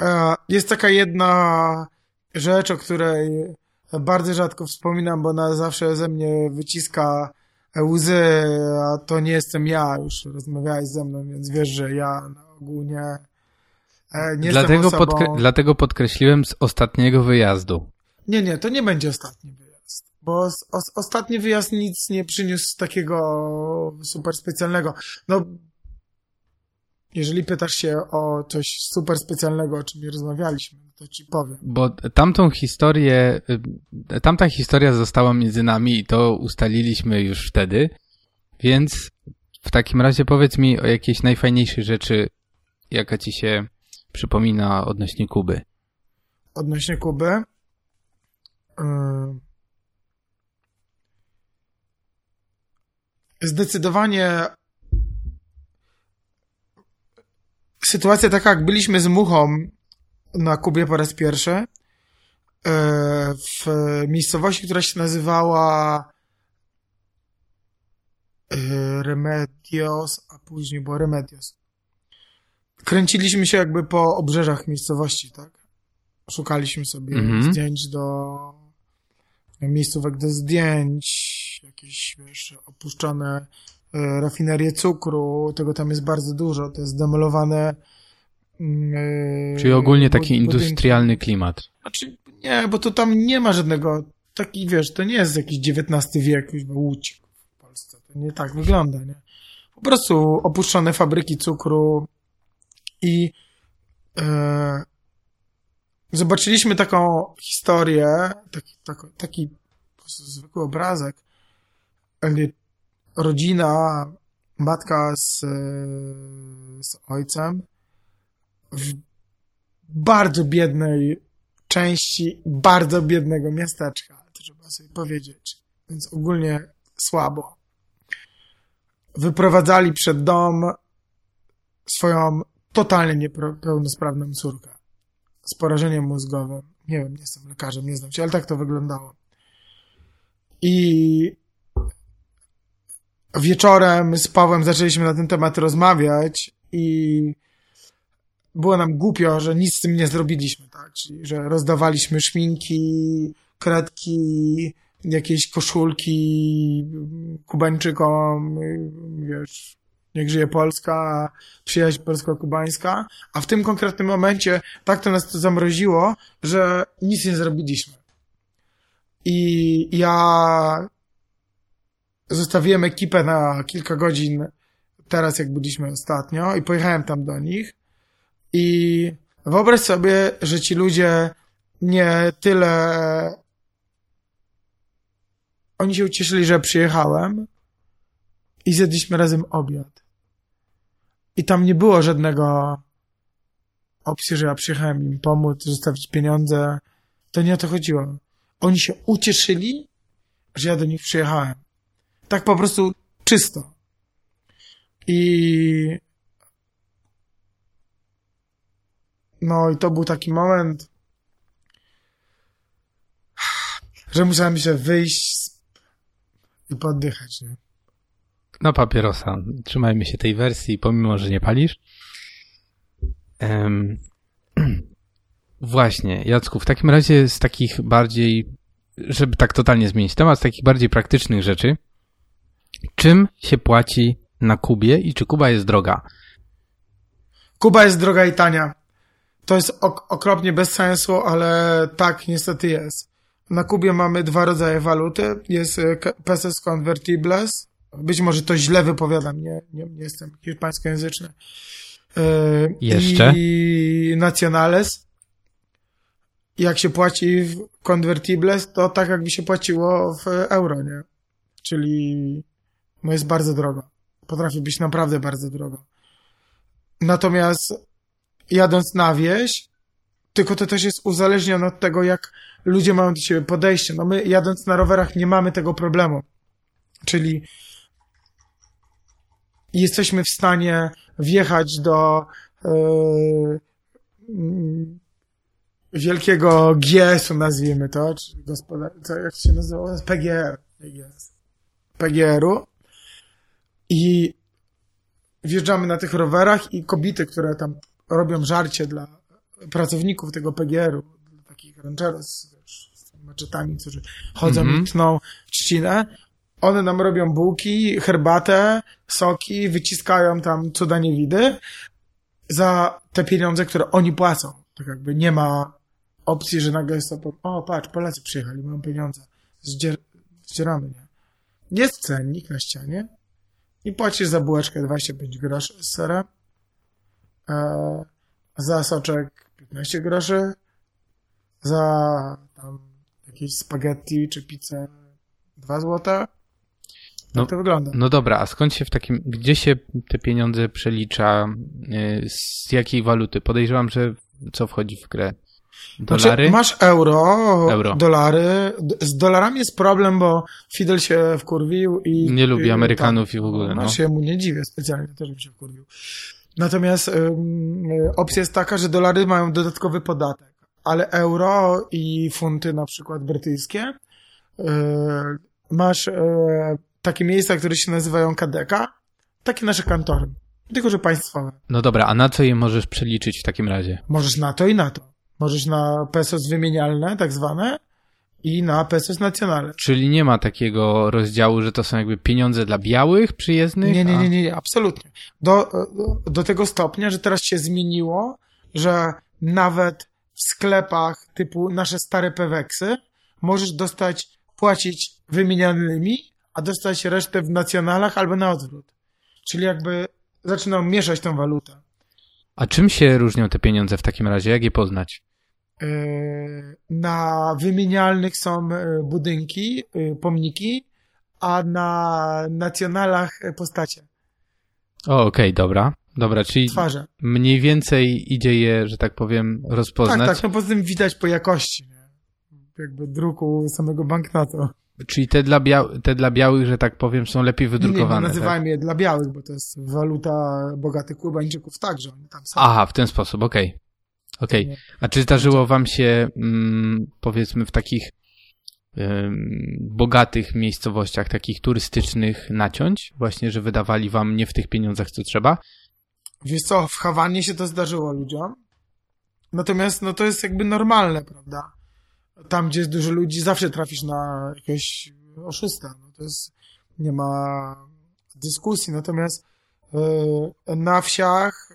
Speaker 2: e, jest taka jedna rzecz, o której bardzo rzadko wspominam, bo ona zawsze ze mnie wyciska łzy, a to nie jestem ja. Już rozmawiałeś ze mną, więc wiesz, że ja na ogół nie, e, nie
Speaker 1: dlatego,
Speaker 2: osobą...
Speaker 1: podkre dlatego podkreśliłem z ostatniego wyjazdu.
Speaker 2: Nie, nie, to nie będzie ostatni wyjazd, bo z, os, ostatni wyjazd nic nie przyniósł takiego super specjalnego. No, jeżeli pytasz się o coś super specjalnego, o czym nie rozmawialiśmy, to ci powiem.
Speaker 1: Bo tamtą historię, y, tamta historia została między nami i to ustaliliśmy już wtedy, więc w takim razie powiedz mi o jakiejś najfajniejszej rzeczy, jaka ci się przypomina odnośnie Kuby.
Speaker 2: Odnośnie Kuby? Zdecydowanie sytuacja taka, jak byliśmy z Muchą na Kubie po raz pierwszy, e, w miejscowości, która się nazywała e, Remedios, a później było Remedios. Kręciliśmy się jakby po obrzeżach miejscowości, tak? Szukaliśmy sobie
Speaker 1: Mhm.
Speaker 2: zdjęć do miejscówek do zdjęć, jakieś, wiesz, opuszczone e, rafinerie cukru, tego tam jest bardzo dużo, to jest demolowane mm, e,
Speaker 1: Czyli ogólnie taki
Speaker 2: bud- budynki.
Speaker 1: industrialny klimat.
Speaker 2: Znaczy, nie, bo to tam nie ma żadnego, taki, wiesz, to nie jest jakiś XIX wiek, już Łódź w Polsce, to nie tak wygląda, nie? Po prostu opuszczone fabryki cukru i e, zobaczyliśmy taką historię, taki, taki, taki po prostu zwykły obrazek, rodzina, matka z, e, z ojcem w bardzo biednej części bardzo biednego miasteczka. to trzeba sobie powiedzieć. Więc ogólnie słabo. Wyprowadzali przed dom swoją totalnie niepełnosprawną córkę z porażeniem mózgowym. Nie wiem, nie jestem lekarzem, nie znam się, ale tak to wyglądało. I wieczorem z Pawłem zaczęliśmy na ten temat rozmawiać i było nam głupio, że nic z tym nie zrobiliśmy, tak? Czyli, że rozdawaliśmy szminki, kredki, jakieś koszulki Kubańczykom, wiesz, niech żyje Polska, przyjaźń polsko-kubańska, a w tym konkretnym momencie tak to nas to zamroziło, że nic nie zrobiliśmy. I ja zostawiłem ekipę na kilka godzin teraz, jak byliśmy ostatnio i pojechałem tam do nich i wyobraź sobie, że ci ludzie nie tyle oni się ucieszyli, że przyjechałem i zjedliśmy razem obiad. I tam nie było żadnego opcji, że ja przyjechałem im pomóc, zostawić pieniądze. To nie o to chodziło. Oni się ucieszyli, że ja do nich przyjechałem. Tak po prostu czysto. I no i to był taki moment, że musiałem się wyjść i poddychać, nie?
Speaker 1: No papierosa. Trzymajmy się tej wersji, pomimo, że nie palisz. Um, właśnie, Jacku, w takim razie z takich bardziej, żeby tak totalnie zmienić temat, z takich bardziej praktycznych rzeczy, czym się płaci na Kubie i czy Kuba jest droga?
Speaker 2: Kuba jest droga i tania. To jest ok okropnie bez sensu, ale tak niestety jest. Na Kubie mamy dwa rodzaje waluty. Jest e, pesos convertibles. Być może to źle wypowiadam, nie, nie, nie jestem hiszpańskojęzyczny.
Speaker 1: Yy, Jeszcze?
Speaker 2: I nacionales. Jak się płaci w convertibles, to tak jakby się płaciło w euro, nie? Czyli no jest bardzo drogo. Potrafi być naprawdę bardzo drogo. Natomiast jadąc na wieś, tylko to też jest uzależnione od tego, jak ludzie mają do siebie podejście. No my jadąc na rowerach nie mamy tego problemu. Czyli jesteśmy w stanie wjechać do yy, wielkiego GS-u, nazwijmy to, czy gospodar... co, jak się nazywa? PGR. PGR-u i wjeżdżamy na tych rowerach i kobiety, które tam robią żarcie dla pracowników tego PGR-u, takich rancherów z, z maczetami, którzy chodzą mm -hmm. i tną trzcinę, one nam robią bułki, herbatę, soki, wyciskają tam cuda niewidy za te pieniądze, które oni płacą. Tak jakby nie ma opcji, że nagle jest to, o patrz, Polacy przyjechali, mają pieniądze, Zdzier zdzieramy, nie? Jest cennik na ścianie i płacisz za bułeczkę 25 groszy z serem, e, za soczek 15 groszy, za tam jakieś spaghetti czy pizzę 2 złote.
Speaker 1: No,
Speaker 2: tak to wygląda.
Speaker 1: No dobra, a skąd się w takim, gdzie się te pieniądze przelicza, y, z jakiej waluty? Podejrzewam, że co wchodzi w grę? Znaczy, dolary?
Speaker 2: Znaczy, masz euro, euro, dolary. Z dolarami jest problem, bo Fidel się wkurwił i...
Speaker 1: Nie lubi i, Amerykanów tak, i w ogóle, no.
Speaker 2: Znaczy, ja mu nie dziwię specjalnie, też bym się wkurwił. Natomiast um, opcja jest taka, że dolary mają dodatkowy podatek, ale euro i funty na przykład brytyjskie y, masz y, takie miejsca, które się nazywają kadeka, takie nasze kantory, tylko że państwowe.
Speaker 1: No dobra, a na co je możesz przeliczyć w takim razie?
Speaker 2: Możesz na to i na to. Możesz na pesos wymienialne, tak zwane, i na pesos nacjonalne.
Speaker 1: Czyli nie ma takiego rozdziału, że to są jakby pieniądze dla białych przyjezdnych?
Speaker 2: Nie, nie, nie, nie, nie absolutnie. Do, do, do tego stopnia, że teraz się zmieniło, że nawet w sklepach typu nasze stare peweksy możesz dostać, płacić wymienianymi, a dostać resztę w nacjonalach albo na odwrót. Czyli jakby zaczynam mieszać tą walutę.
Speaker 1: A czym się różnią te pieniądze w takim razie? Jak je poznać?
Speaker 2: E, na wymienialnych są e, budynki, e, pomniki, a na nacjonalach postacie.
Speaker 1: O, okej, okay, dobra. Dobra, czyli
Speaker 2: Twarze.
Speaker 1: mniej więcej idzie je, że tak powiem, rozpoznać.
Speaker 2: Tak, tak, no poza tym widać po jakości. Nie? jakby druku samego banknotu.
Speaker 1: Czyli te dla, bia- te dla białych, że tak powiem, są lepiej
Speaker 2: Nie, nie,
Speaker 1: wydrukowane.
Speaker 2: nie
Speaker 1: tak?
Speaker 2: nazywajmy je dla białych, bo to jest waluta bogatych Kubańczyków także, oni tam są.
Speaker 1: Aha, w ten sposób, okej. Okej.
Speaker 2: Nie.
Speaker 1: A czy zdarzyło wam się, mm, powiedzmy, w takich bogatych miejscowościach, takich turystycznych naciąć? Właśnie, że wydawali wam nie w tych pieniądzach, co trzeba?
Speaker 2: Wiesz co, w Hawanie się to zdarzyło ludziom. Natomiast no to jest jakby normalne, prawda? Tam, gdzie jest dużo ludzi, zawsze trafisz na jakiegoś oszusta. No to jest, nie ma dyskusji. Natomiast yy, na wsiach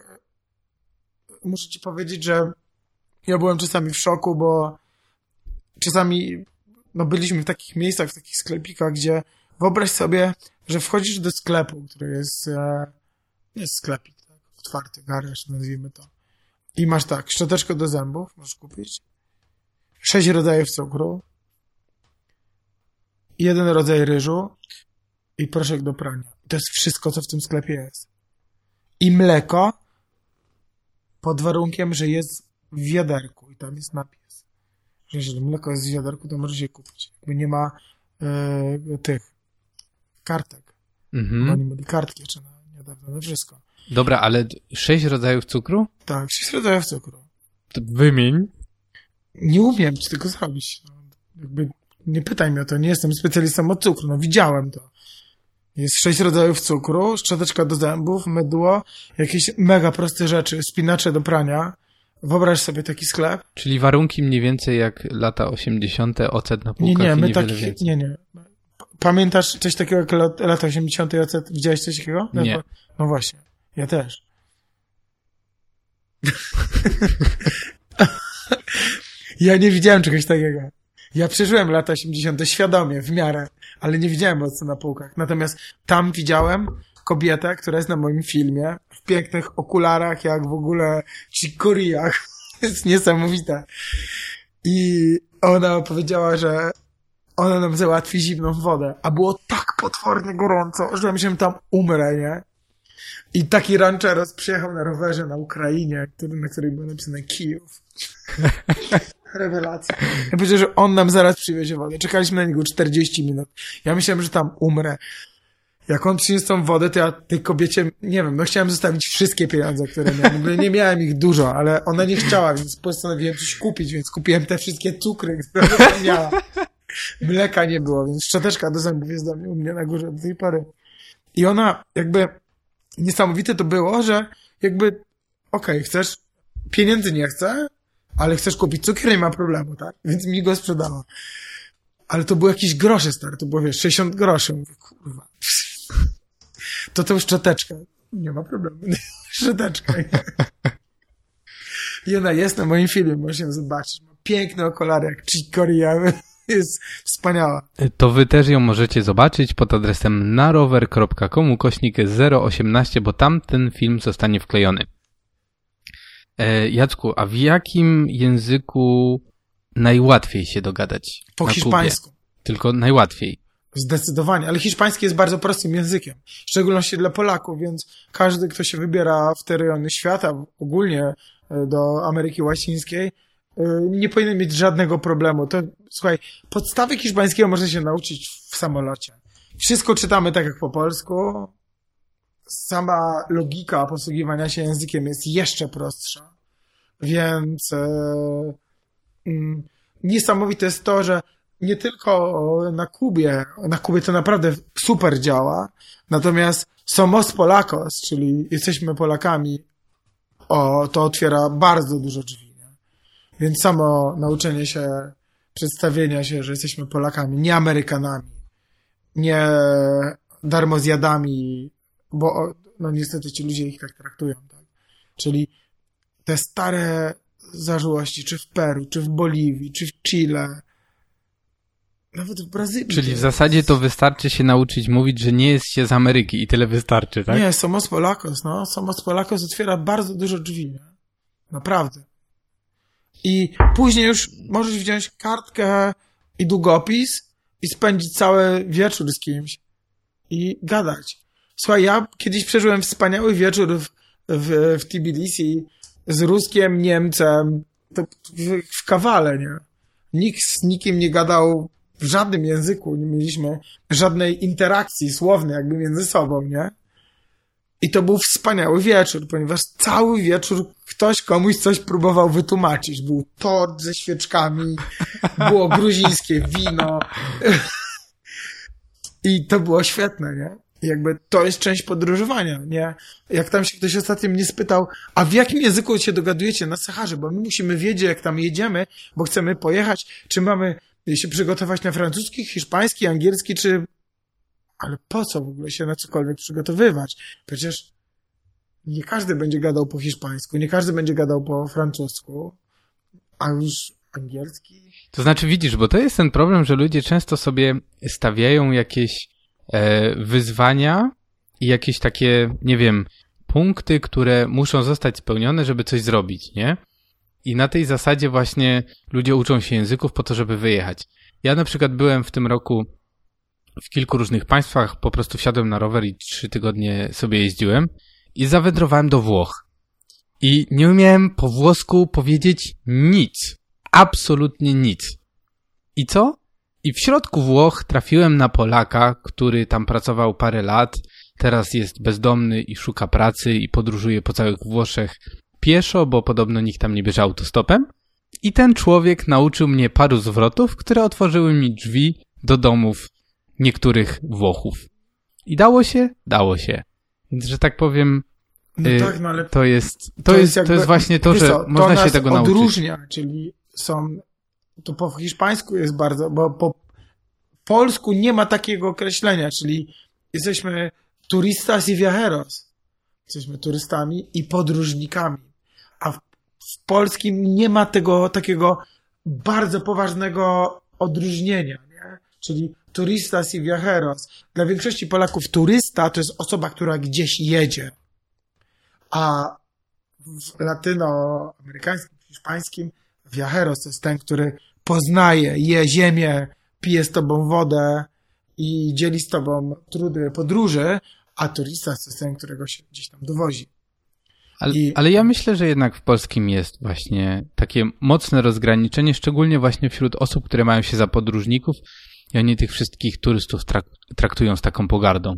Speaker 2: muszę ci powiedzieć, że ja byłem czasami w szoku, bo czasami no byliśmy w takich miejscach, w takich sklepikach, gdzie wyobraź sobie, że wchodzisz do sklepu, który jest e, jest sklepik, tak? otwarty garaż, nazwijmy to. I masz tak, szczoteczkę do zębów możesz kupić, sześć rodzajów cukru, jeden rodzaj ryżu i proszek do prania. To jest wszystko, co w tym sklepie jest. I mleko pod warunkiem, że jest w wiaderku i tam jest napis. Że jeżeli mleko jest w wiaderku, to możesz je kupić. Jakby nie ma e, tych kartek.
Speaker 1: Mhm.
Speaker 2: Oni mieli kartki jeszcze na niedawno, na wszystko.
Speaker 1: Dobra, ale sześć rodzajów cukru?
Speaker 2: Tak, sześć rodzajów cukru.
Speaker 1: To wymień.
Speaker 2: Nie umiem ci tego zrobić. Jakby nie pytaj mnie o to, nie jestem specjalistą od cukru, no widziałem to. Jest sześć rodzajów cukru, szczoteczka do zębów, mydło, jakieś mega proste rzeczy, spinacze do prania. Wyobraź sobie taki sklep.
Speaker 1: Czyli warunki mniej więcej jak lata 80., ocet na
Speaker 2: Nie,
Speaker 1: półkach
Speaker 2: nie,
Speaker 1: i
Speaker 2: my takich, nie, nie. Pamiętasz coś takiego jak lat, lata 80. ocet? Widziałeś coś takiego? No,
Speaker 1: Nie.
Speaker 2: No właśnie, ja też. ja nie widziałem czegoś takiego. Ja przeżyłem lata 80. świadomie, w miarę, ale nie widziałem octu na półkach. Natomiast tam widziałem kobietę, która jest na moim filmie, w pięknych okularach, jak w ogóle ci Koreach. jest niesamowite. I ona powiedziała, że ona nam załatwi zimną wodę, a było tak potwornie gorąco, że że tam umrę, nie? I taki rancheros przyjechał na rowerze na Ukrainie, który, na której było napisane Kijów. Rewelacja. Ja powiedziałem, że on nam zaraz przywiezie wodę. Czekaliśmy na niego 40 minut. Ja myślałem, że tam umrę. Jak on przyniósł tą wodę, to ja tej kobiecie, nie wiem, no chciałem zostawić wszystkie pieniądze, które miałem. Nie miałem ich dużo, ale ona nie chciała, więc postanowiłem coś kupić, więc kupiłem te wszystkie cukry, które miała. Mleka nie było, więc szczoteczka do zębów jest do mnie, u mnie na górze do tej pory. I ona jakby, niesamowite to było, że jakby, okej, chcesz, pieniędzy nie chcę, ale chcesz kupić cukier, nie ma problemu, tak? Więc mi go sprzedała. Ale to były jakieś grosze, stare, to było, wiesz, 60 groszy. Mówię, kurwa. To tą szczoteczkę. Nie ma problemu. Szczoteczka. I ona jest na moim filmie, możesz ją zobaczyć. Ma piękne okulary, jak Chick Corea. Jest wspaniała.
Speaker 1: To wy też ją możecie zobaczyć pod adresem narower.com ukośnik 018, bo tam ten film zostanie wklejony. E, Jacku, a w jakim języku najłatwiej się dogadać?
Speaker 2: Po
Speaker 1: na Kubie?
Speaker 2: hiszpańsku.
Speaker 1: Tylko najłatwiej.
Speaker 2: Zdecydowanie, ale hiszpański jest bardzo prostym językiem, w szczególności dla Polaków, więc każdy, kto się wybiera w te rejony świata, ogólnie e, do Ameryki Łacińskiej, e, nie powinien mieć żadnego problemu. To, słuchaj, podstawy hiszpańskiego można się nauczyć w samolocie. Wszystko czytamy tak jak po polsku. Sama logika posługiwania się językiem jest jeszcze prostsza. Więc e, mm, niesamowite jest to, że nie tylko na Kubie, na Kubie to naprawdę super działa, natomiast Somos Polakos, czyli jesteśmy Polakami, o, to otwiera bardzo dużo drzwi. Nie? Więc samo nauczenie się, przedstawienia się, że jesteśmy Polakami, nie Amerykanami, nie darmozjadami, bo no niestety ci ludzie ich tak traktują, tak? Czyli te stare zażyłości, czy w Peru, czy w Boliwii, czy w Chile, nawet w Brazylii.
Speaker 1: Czyli w zasadzie to wystarczy się nauczyć mówić, że nie jest się z Ameryki i tyle wystarczy, tak?
Speaker 2: Nie, Somos Polakos, no. Somos Polakos otwiera bardzo dużo drzwi, nie? Naprawdę. I później już możesz wziąć kartkę i długopis i spędzić cały wieczór z kimś i gadać. Słuchaj, ja kiedyś przeżyłem wspaniały wieczór w, w, w Tbilisi z Ruskiem, Niemcem, w, w kawale, nie? nikt z nikim nie gadał w żadnym języku, nie mieliśmy żadnej interakcji słownej jakby między sobą, nie? I to był wspaniały wieczór, ponieważ cały wieczór ktoś komuś coś próbował wytłumaczyć. Był tort ze świeczkami, było gruzińskie wino. I to było świetne, nie? Jakby to jest część podróżowania, nie? Jak tam się ktoś ostatnio mnie spytał, a w jakim języku się dogadujecie na Saharze? Bo my musimy wiedzieć, jak tam jedziemy, bo chcemy pojechać, czy mamy się przygotować na francuski, hiszpański, angielski, czy... Ale po co w ogóle się na cokolwiek przygotowywać? Przecież nie każdy będzie gadał po hiszpańsku, nie każdy będzie gadał po francusku, a już angielski.
Speaker 1: To znaczy widzisz, bo to jest ten problem, że ludzie często sobie stawiają jakieś wyzwania i jakieś takie, nie wiem, punkty, które muszą zostać spełnione, żeby coś zrobić, nie? I na tej zasadzie właśnie ludzie uczą się języków po to, żeby wyjechać. Ja na przykład byłem w tym roku w kilku różnych państwach, po prostu wsiadłem na rower i trzy tygodnie sobie jeździłem i zawędrowałem do Włoch. I nie umiałem po włosku powiedzieć nic. Absolutnie nic. I co? I w środku Włoch trafiłem na Polaka, który tam pracował parę lat, teraz jest bezdomny i szuka pracy i podróżuje po całych Włoszech pieszo, bo podobno nikt tam nie bierze autostopem. I ten człowiek nauczył mnie paru zwrotów, które otworzyły mi drzwi do domów niektórych Włochów. I dało się? Dało się. Więc, że tak powiem,
Speaker 2: No
Speaker 1: y,
Speaker 2: tak, no ale
Speaker 1: to jest, to, jest, to
Speaker 2: jakby-
Speaker 1: jest właśnie to, że
Speaker 2: co,
Speaker 1: można
Speaker 2: to
Speaker 1: się tego nauczyć.
Speaker 2: odróżnia, czyli są, to po hiszpańsku jest bardzo, bo po polsku nie ma takiego określenia, czyli jesteśmy turistas y viajeros. Jesteśmy turystami i podróżnikami. A w, w polskim nie ma tego takiego bardzo poważnego odróżnienia, nie? Czyli turistas y viajeros. Dla większości Polaków turysta to jest osoba, która gdzieś jedzie. A w latynoamerykańskim, hiszpańskim viajeros to jest ten, który poznaje, je ziemię, pije z tobą wodę i dzieli z tobą trudy podróży, a turista to jest ten, którego się gdzieś tam dowozi.
Speaker 1: Ale,
Speaker 2: I-
Speaker 1: ale ja myślę, że jednak w polskim jest właśnie takie mocne rozgraniczenie, szczególnie właśnie wśród osób, które mają się za podróżników i oni tych wszystkich turystów trak- traktują z taką pogardą.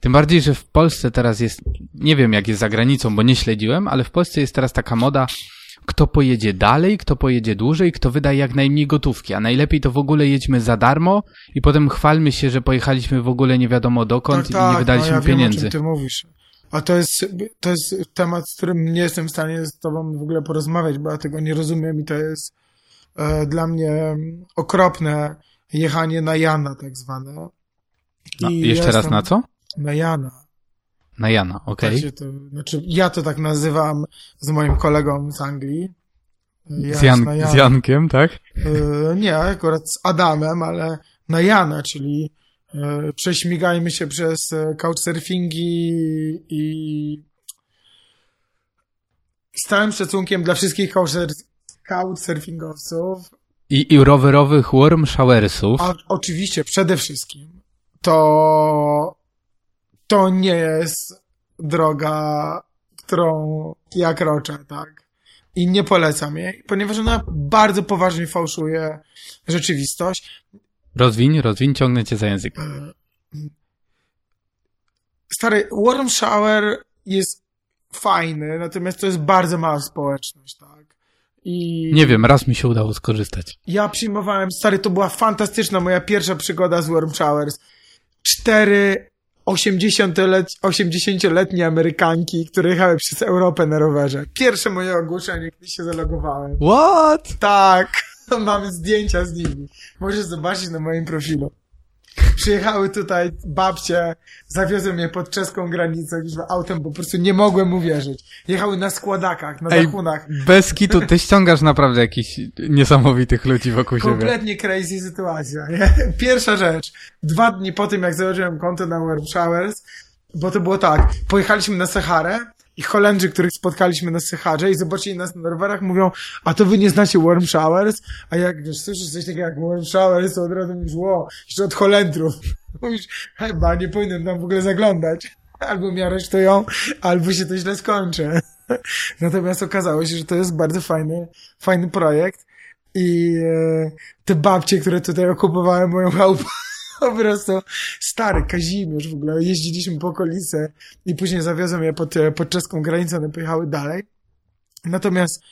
Speaker 1: Tym bardziej, że w Polsce teraz jest, nie wiem jak jest za granicą, bo nie śledziłem, ale w Polsce jest teraz taka moda, kto pojedzie dalej, kto pojedzie dłużej, kto wyda jak najmniej gotówki, a najlepiej to w ogóle jedźmy za darmo i potem chwalmy się, że pojechaliśmy w ogóle nie wiadomo dokąd i nie wydaliśmy
Speaker 2: no ja
Speaker 1: pieniędzy.
Speaker 2: Wiem, o czym ty mówisz. A to jest, to jest temat, z którym nie jestem w stanie z tobą w ogóle porozmawiać, bo ja tego nie rozumiem i to jest e, dla mnie okropne jechanie na Jana tak zwane.
Speaker 1: No, jeszcze
Speaker 2: ja
Speaker 1: raz
Speaker 2: jestem-
Speaker 1: na co?
Speaker 2: Na Jana.
Speaker 1: Na Jana, okej.
Speaker 2: Tak się to, znaczy, ja to tak nazywam z moim kolegą z Anglii.
Speaker 1: Z, Jan,
Speaker 2: Jana.
Speaker 1: z Jankiem, tak?
Speaker 2: E, nie, akurat z Adamem, ale na Jana, czyli e, prześmigajmy się przez e, couchsurfingi i z całym szacunkiem dla wszystkich couchsurf- couchsurfingowców,
Speaker 1: I, I rowerowych warm showersów.
Speaker 2: a oczywiście przede wszystkim to to nie jest droga, którą ja kroczę, tak? I nie polecam jej, ponieważ ona bardzo poważnie fałszuje rzeczywistość.
Speaker 1: Rozwiń, rozwiń, ciągnę cię za język.
Speaker 2: Stary, warm shower jest fajny, natomiast to jest bardzo mała społeczność, tak? I
Speaker 1: Nie wiem, raz mi się udało skorzystać.
Speaker 2: ja przyjmowałem, stary, to była fantastyczna moja pierwsza przygoda z warm showers. Cztery 80-let, 80-letnie Amerykanki, które jechały przez Europę na rowerze. Pierwsze moje ogłoszenie, kiedy się zalogowałem.
Speaker 1: What?
Speaker 2: Tak, mam zdjęcia z nimi. Możesz zobaczyć na moim profilu. Przyjechały tutaj babcie, zawiozły mnie pod czeską granicę już autem, po prostu nie mogłem uwierzyć. Jechały na składakach, na
Speaker 1: Ej,
Speaker 2: zachunach.
Speaker 1: bez kitu, ty ściągasz naprawdę jakichś niesamowitych ludzi wokół siebie.
Speaker 2: Kompletnie crazy sytuacja, nie? Pierwsza rzecz. Dwa dni po tym, jak założyłem konto na Warm Showers, bo to było tak, pojechaliśmy na Saharę i Holendrzy, których spotkaliśmy na Saharze i zobaczyli nas na rowerach, mówią, a to wy nie znacie Warm Showers? A jak wiesz, słyszysz coś takiego jak Warm Showers, to od razu mówisz, ło, jeszcze od Holendrów. Mówisz, chyba nie powinienem tam w ogóle zaglądać. Albo mnie aresztują, albo się to źle skończy. Natomiast okazało się, że to jest bardzo fajny, fajny projekt i e, te babcie, które tutaj okupowały moją chałupę, po prostu stary Kazimierz w ogóle, jeździliśmy po okolicy i później zawiozłem je pod, e, pod czeską granicę, one pojechały dalej. Natomiast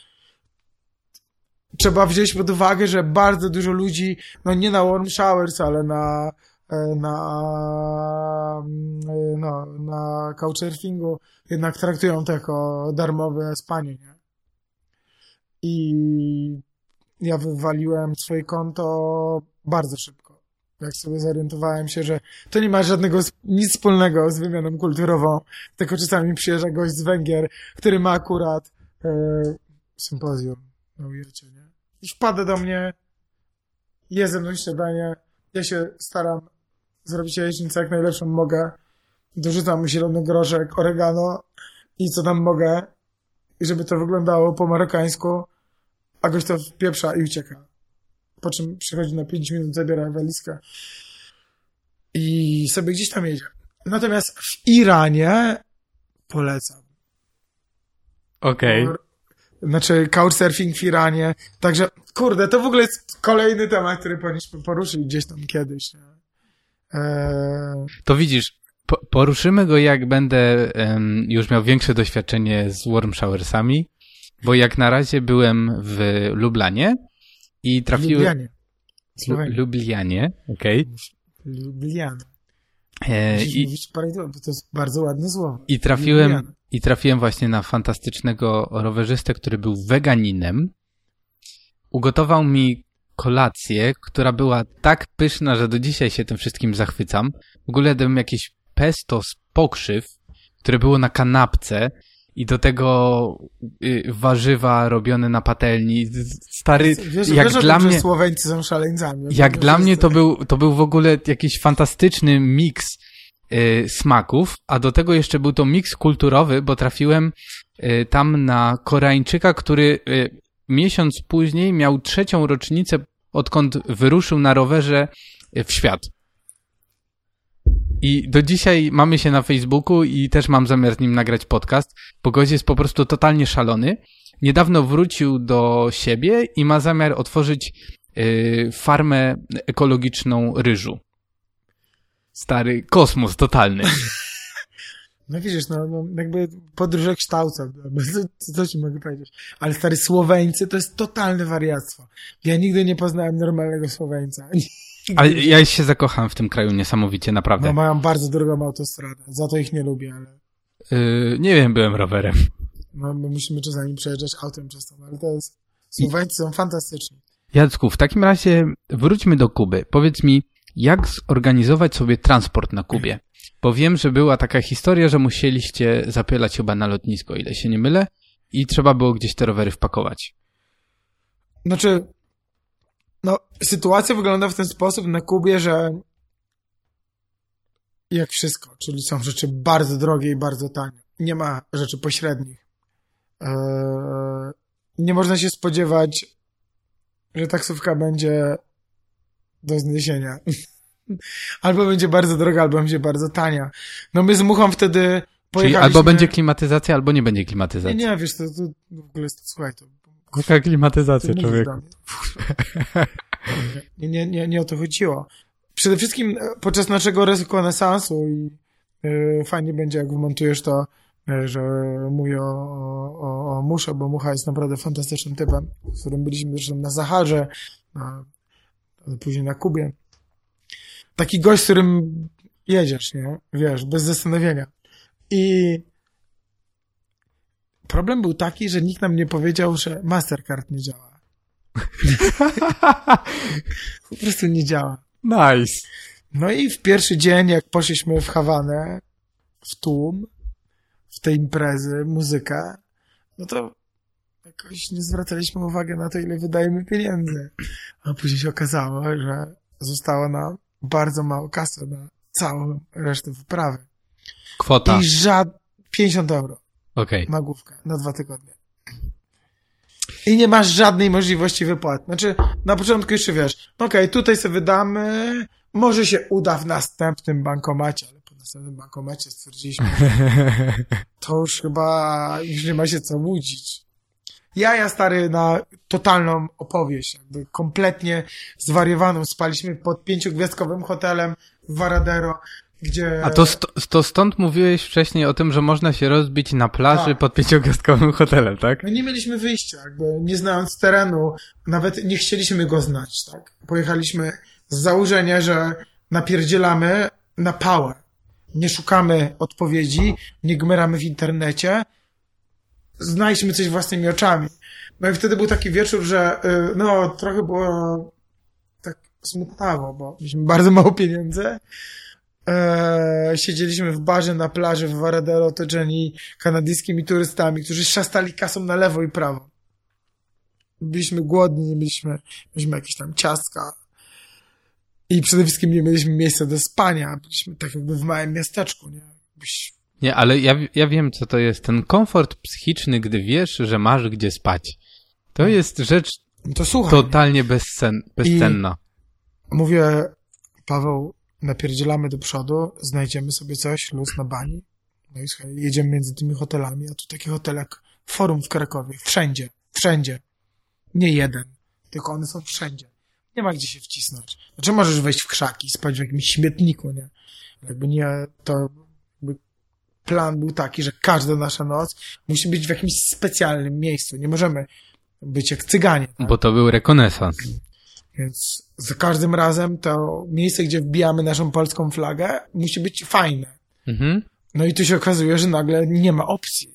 Speaker 2: trzeba wziąć pod uwagę, że bardzo dużo ludzi, no nie na warm showers, ale na e, na, e, no, na couchsurfingu jednak traktują to jako darmowe spanie, nie? I ja wywaliłem swoje konto bardzo szybko. Jak sobie zorientowałem się, że to nie ma żadnego, nic wspólnego z wymianą kulturową, tylko czasami przyjeżdża gość z Węgier, który ma akurat e, sympozjum na ujęcie, nie? I wpada do mnie, je ze mną śniadanie, ja się staram zrobić jajecznicę jak najlepszą mogę, dorzucam zielony groszek, oregano i co tam mogę, i żeby to wyglądało po marokańsku, a gość to wpieprza i ucieka. Po czym przychodzi na 5 minut, zabiera walizkę i sobie gdzieś tam jedzie. Natomiast w Iranie polecam.
Speaker 1: Okej. Okay.
Speaker 2: Znaczy couchsurfing w Iranie. Także, kurde, to w ogóle jest kolejny temat, który powinniśmy poruszyć gdzieś tam kiedyś. Eee...
Speaker 1: To widzisz, po, poruszymy go jak będę um, już miał większe doświadczenie z warm showersami, bo jak na razie byłem w Lublanie i trafiłem...
Speaker 2: Lublianie.
Speaker 1: Lu, Lublianie, okej.
Speaker 2: Okay. Lublianie. E, i, mówić to jest bardzo ładne słowo.
Speaker 1: I trafiłem, I trafiłem właśnie na fantastycznego rowerzystę, który był weganinem. Ugotował mi kolację, która była tak pyszna, że do dzisiaj się tym wszystkim zachwycam. W ogóle dałem jakieś pesto z pokrzyw, które było na kanapce i do tego y, warzywa robione na patelni. Stary,
Speaker 2: wiesz, jak wiesz, dla mnie... Słoweńcy są szaleńcami.
Speaker 1: Jak dla mnie to był, to był w ogóle jakiś fantastyczny miks y, smaków, a do tego jeszcze był to miks kulturowy, bo trafiłem y, tam na Koreańczyka, który y, miesiąc później miał trzecią rocznicę, odkąd wyruszył na rowerze w świat. I do dzisiaj mamy się na Facebooku i też mam zamiar z nim nagrać podcast, bo gość jest po prostu totalnie szalony. Niedawno wrócił do siebie i ma zamiar otworzyć yy, farmę ekologiczną ryżu. Stary kosmos totalny.
Speaker 2: No widzisz, no, no jakby podróże kształca, co, co ci mogę powiedzieć. Ale stary Słoweńcy to jest totalne wariactwo. Ja nigdy nie poznałem normalnego Słoweńca.
Speaker 1: Ale ja się zakocham w tym kraju niesamowicie, naprawdę.
Speaker 2: No mają bardzo drogą autostradę, za to ich nie lubię, ale...
Speaker 1: Yy, nie wiem, byłem rowerem.
Speaker 2: No, my musimy czasami przejeżdżać autem przez to, ale to jest... Słoweńcy są fantastyczni.
Speaker 1: Jacku, w takim razie wróćmy do Kuby. Powiedz mi, jak zorganizować sobie transport na Kubie? Bo wiem, że była taka historia, że musieliście zapylać chyba na lotnisko, ile się nie mylę, i trzeba było gdzieś te rowery wpakować.
Speaker 2: Znaczy, no, sytuacja wygląda w ten sposób na Kubie, że jak wszystko, czyli są rzeczy bardzo drogie i bardzo tanie. Nie ma rzeczy pośrednich. Eee, nie można się spodziewać, że taksówka będzie do zniesienia. albo będzie bardzo droga, albo będzie bardzo tania. No my z Muchą wtedy
Speaker 1: pojechaliśmy... Czyli albo będzie klimatyzacja, albo nie będzie klimatyzacji.
Speaker 2: Nie, nie, wiesz, to, to w ogóle, słuchaj, to
Speaker 1: Jaka klimatyzacja, człowieku.
Speaker 2: Nie, nie, nie, nie o to chodziło. Przede wszystkim e, podczas naszego rekonesansu i yy, fajnie będzie, jak wmontujesz to, yy, że mówię o, o, o Musze, bo Mucha jest naprawdę fantastycznym typem, z którym byliśmy zresztą na Zaharze, na, później na Kubie. Taki gość, z którym jedziesz, nie? Wiesz, bez zastanowienia. I Problem był taki, że nikt nam nie powiedział, że Mastercard nie działa. po prostu nie działa.
Speaker 1: Nice.
Speaker 2: No i w pierwszy dzień, jak poszliśmy w Hawanę, w tłum, w tej imprezy, muzykę, no to jakoś nie zwracaliśmy uwagi na to, ile wydajemy pieniędzy. A później się okazało, że zostało nam bardzo mało kasy na całą resztę wyprawy.
Speaker 1: Kwota.
Speaker 2: I żad... 50 euro.
Speaker 1: Okay.
Speaker 2: Na główkę, na dwa tygodnie. I nie masz żadnej możliwości wypłat. Znaczy, na początku jeszcze wiesz, okej, okay, tutaj sobie wydamy, może się uda w następnym bankomacie, ale po następnym bankomacie stwierdziliśmy, to już chyba już nie ma się co łudzić. Ja, ja stary na totalną opowieść, jakby kompletnie zwariowaną. Spaliśmy pod pięciogwiazdkowym hotelem w Varadero, gdzie...
Speaker 1: A to, st to stąd mówiłeś wcześniej o tym, że można się rozbić na plaży tak. pod pięciogwiazdkowym hotelem, tak?
Speaker 2: My nie mieliśmy wyjścia, jakby nie znając terenu, nawet nie chcieliśmy go znać, tak? Pojechaliśmy z założenia, że napierdzielamy na pałę. Nie szukamy odpowiedzi, nie gmeramy w internecie, znajdźmy coś własnymi oczami. No i wtedy był taki wieczór, że y, no trochę było tak smutnawo, bo mieliśmy bardzo mało pieniędzy. Eee, siedzieliśmy w barze na plaży w Varadero otoczeni kanadyjskimi turystami, którzy szastali kasą na lewo i prawo. Byliśmy głodni, nie mieliśmy, jakieś tam ciastka. I przede wszystkim nie mieliśmy miejsca do spania. Byliśmy tak jakby w małym miasteczku, nie? Byś...
Speaker 1: Nie, ale ja, ja wiem, co to jest. Ten komfort psychiczny, gdy wiesz, że masz gdzie spać. To no. jest rzecz to słuchaj, totalnie bezcen, bezcenna.
Speaker 2: I mówię, Paweł, napierdzielamy do przodu, znajdziemy sobie coś, luz na bani. No i słuchaj, jedziemy między tymi hotelami, a tu taki hotel jak Forum w Krakowie. Wszędzie, wszędzie. Nie jeden, tylko one są wszędzie. Nie ma gdzie się wcisnąć. Znaczy możesz wejść w krzaki, spać w jakimś śmietniku, nie? Jakby nie, to plan był taki, że każda nasza noc musi być w jakimś specjalnym miejscu. Nie możemy być jak cyganie. Tak?
Speaker 1: Bo to był rekonesans.
Speaker 2: Więc za każdym razem to miejsce, gdzie wbijamy naszą polską flagę, musi być fajne. Mhm. No i tu się okazuje, że nagle nie ma opcji.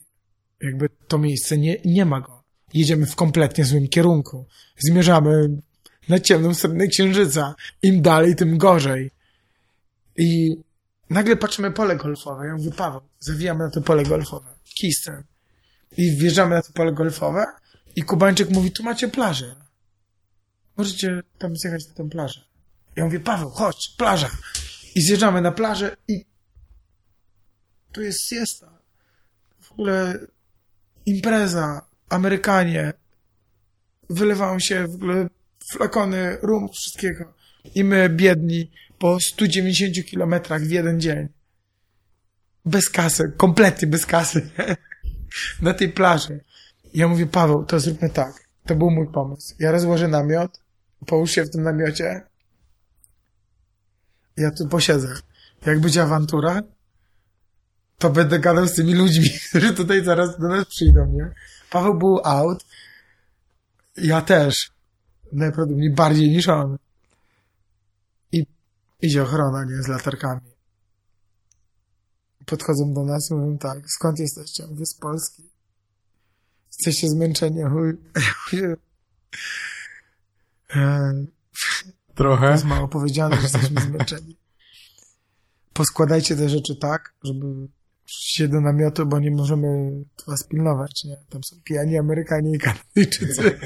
Speaker 2: Jakby to miejsce nie, nie ma go. Jedziemy w kompletnie złym kierunku. Zmierzamy na ciemną stronę księżyca. Im dalej, tym gorzej. I nagle patrzymy pole golfowe. Ja mówię, Paweł, zawijamy na to pole golfowe. Keystone. I wjeżdżamy na to pole golfowe i Kubańczyk mówi, tu macie plażę możecie tam zjechać na tę plażę. Ja mówię, Paweł, chodź, plaża. I zjeżdżamy na plażę i tu jest siesta. W ogóle impreza, Amerykanie, wylewają się w ogóle flakony rum, wszystkiego. I my, biedni, po 190 kilometrach w jeden dzień. Bez kasy, kompletnie bez kasy. na tej plaży. Ja mówię, Paweł, to zróbmy tak. To był mój pomysł. Ja rozłożę namiot, połóż się w tym namiocie. Ja tu posiedzę. Jak będzie awantura, to będę gadał z tymi ludźmi, którzy tutaj zaraz do nas przyjdą, nie? Paweł był out. Ja też. Najprawdopodobniej bardziej niż on. I idzie ochrona, nie? Z latarkami. Podchodzą do nas i mówią tak, skąd jesteście? Mówię, z Polski. Jesteście zmęczeni? Mówię,
Speaker 1: Trochę.
Speaker 2: To jest mało powiedziane, że jesteśmy zmęczeni. Poskładajcie te rzeczy tak, żeby się do namiotu, bo nie możemy was pilnować, nie? Tam są pijani Amerykanie i Kanadyjczycy.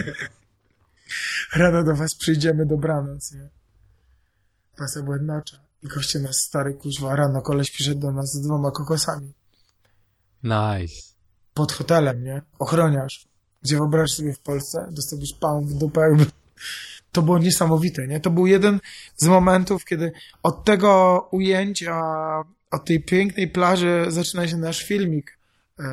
Speaker 2: Rano do was przyjdziemy dobranoc, nie? Pasy błędnocza. I goście nas stary kuźwa, rano koleś przyszedł do nas z dwoma kokosami.
Speaker 1: Nice.
Speaker 2: Pod hotelem, nie? Ochroniarz. Gdzie wyobraź sobie w Polsce, dostałbyś pałą w dupę, jakby to było niesamowite, nie? To był jeden z momentów, kiedy od tego ujęcia, od tej pięknej plaży zaczyna się nasz filmik e,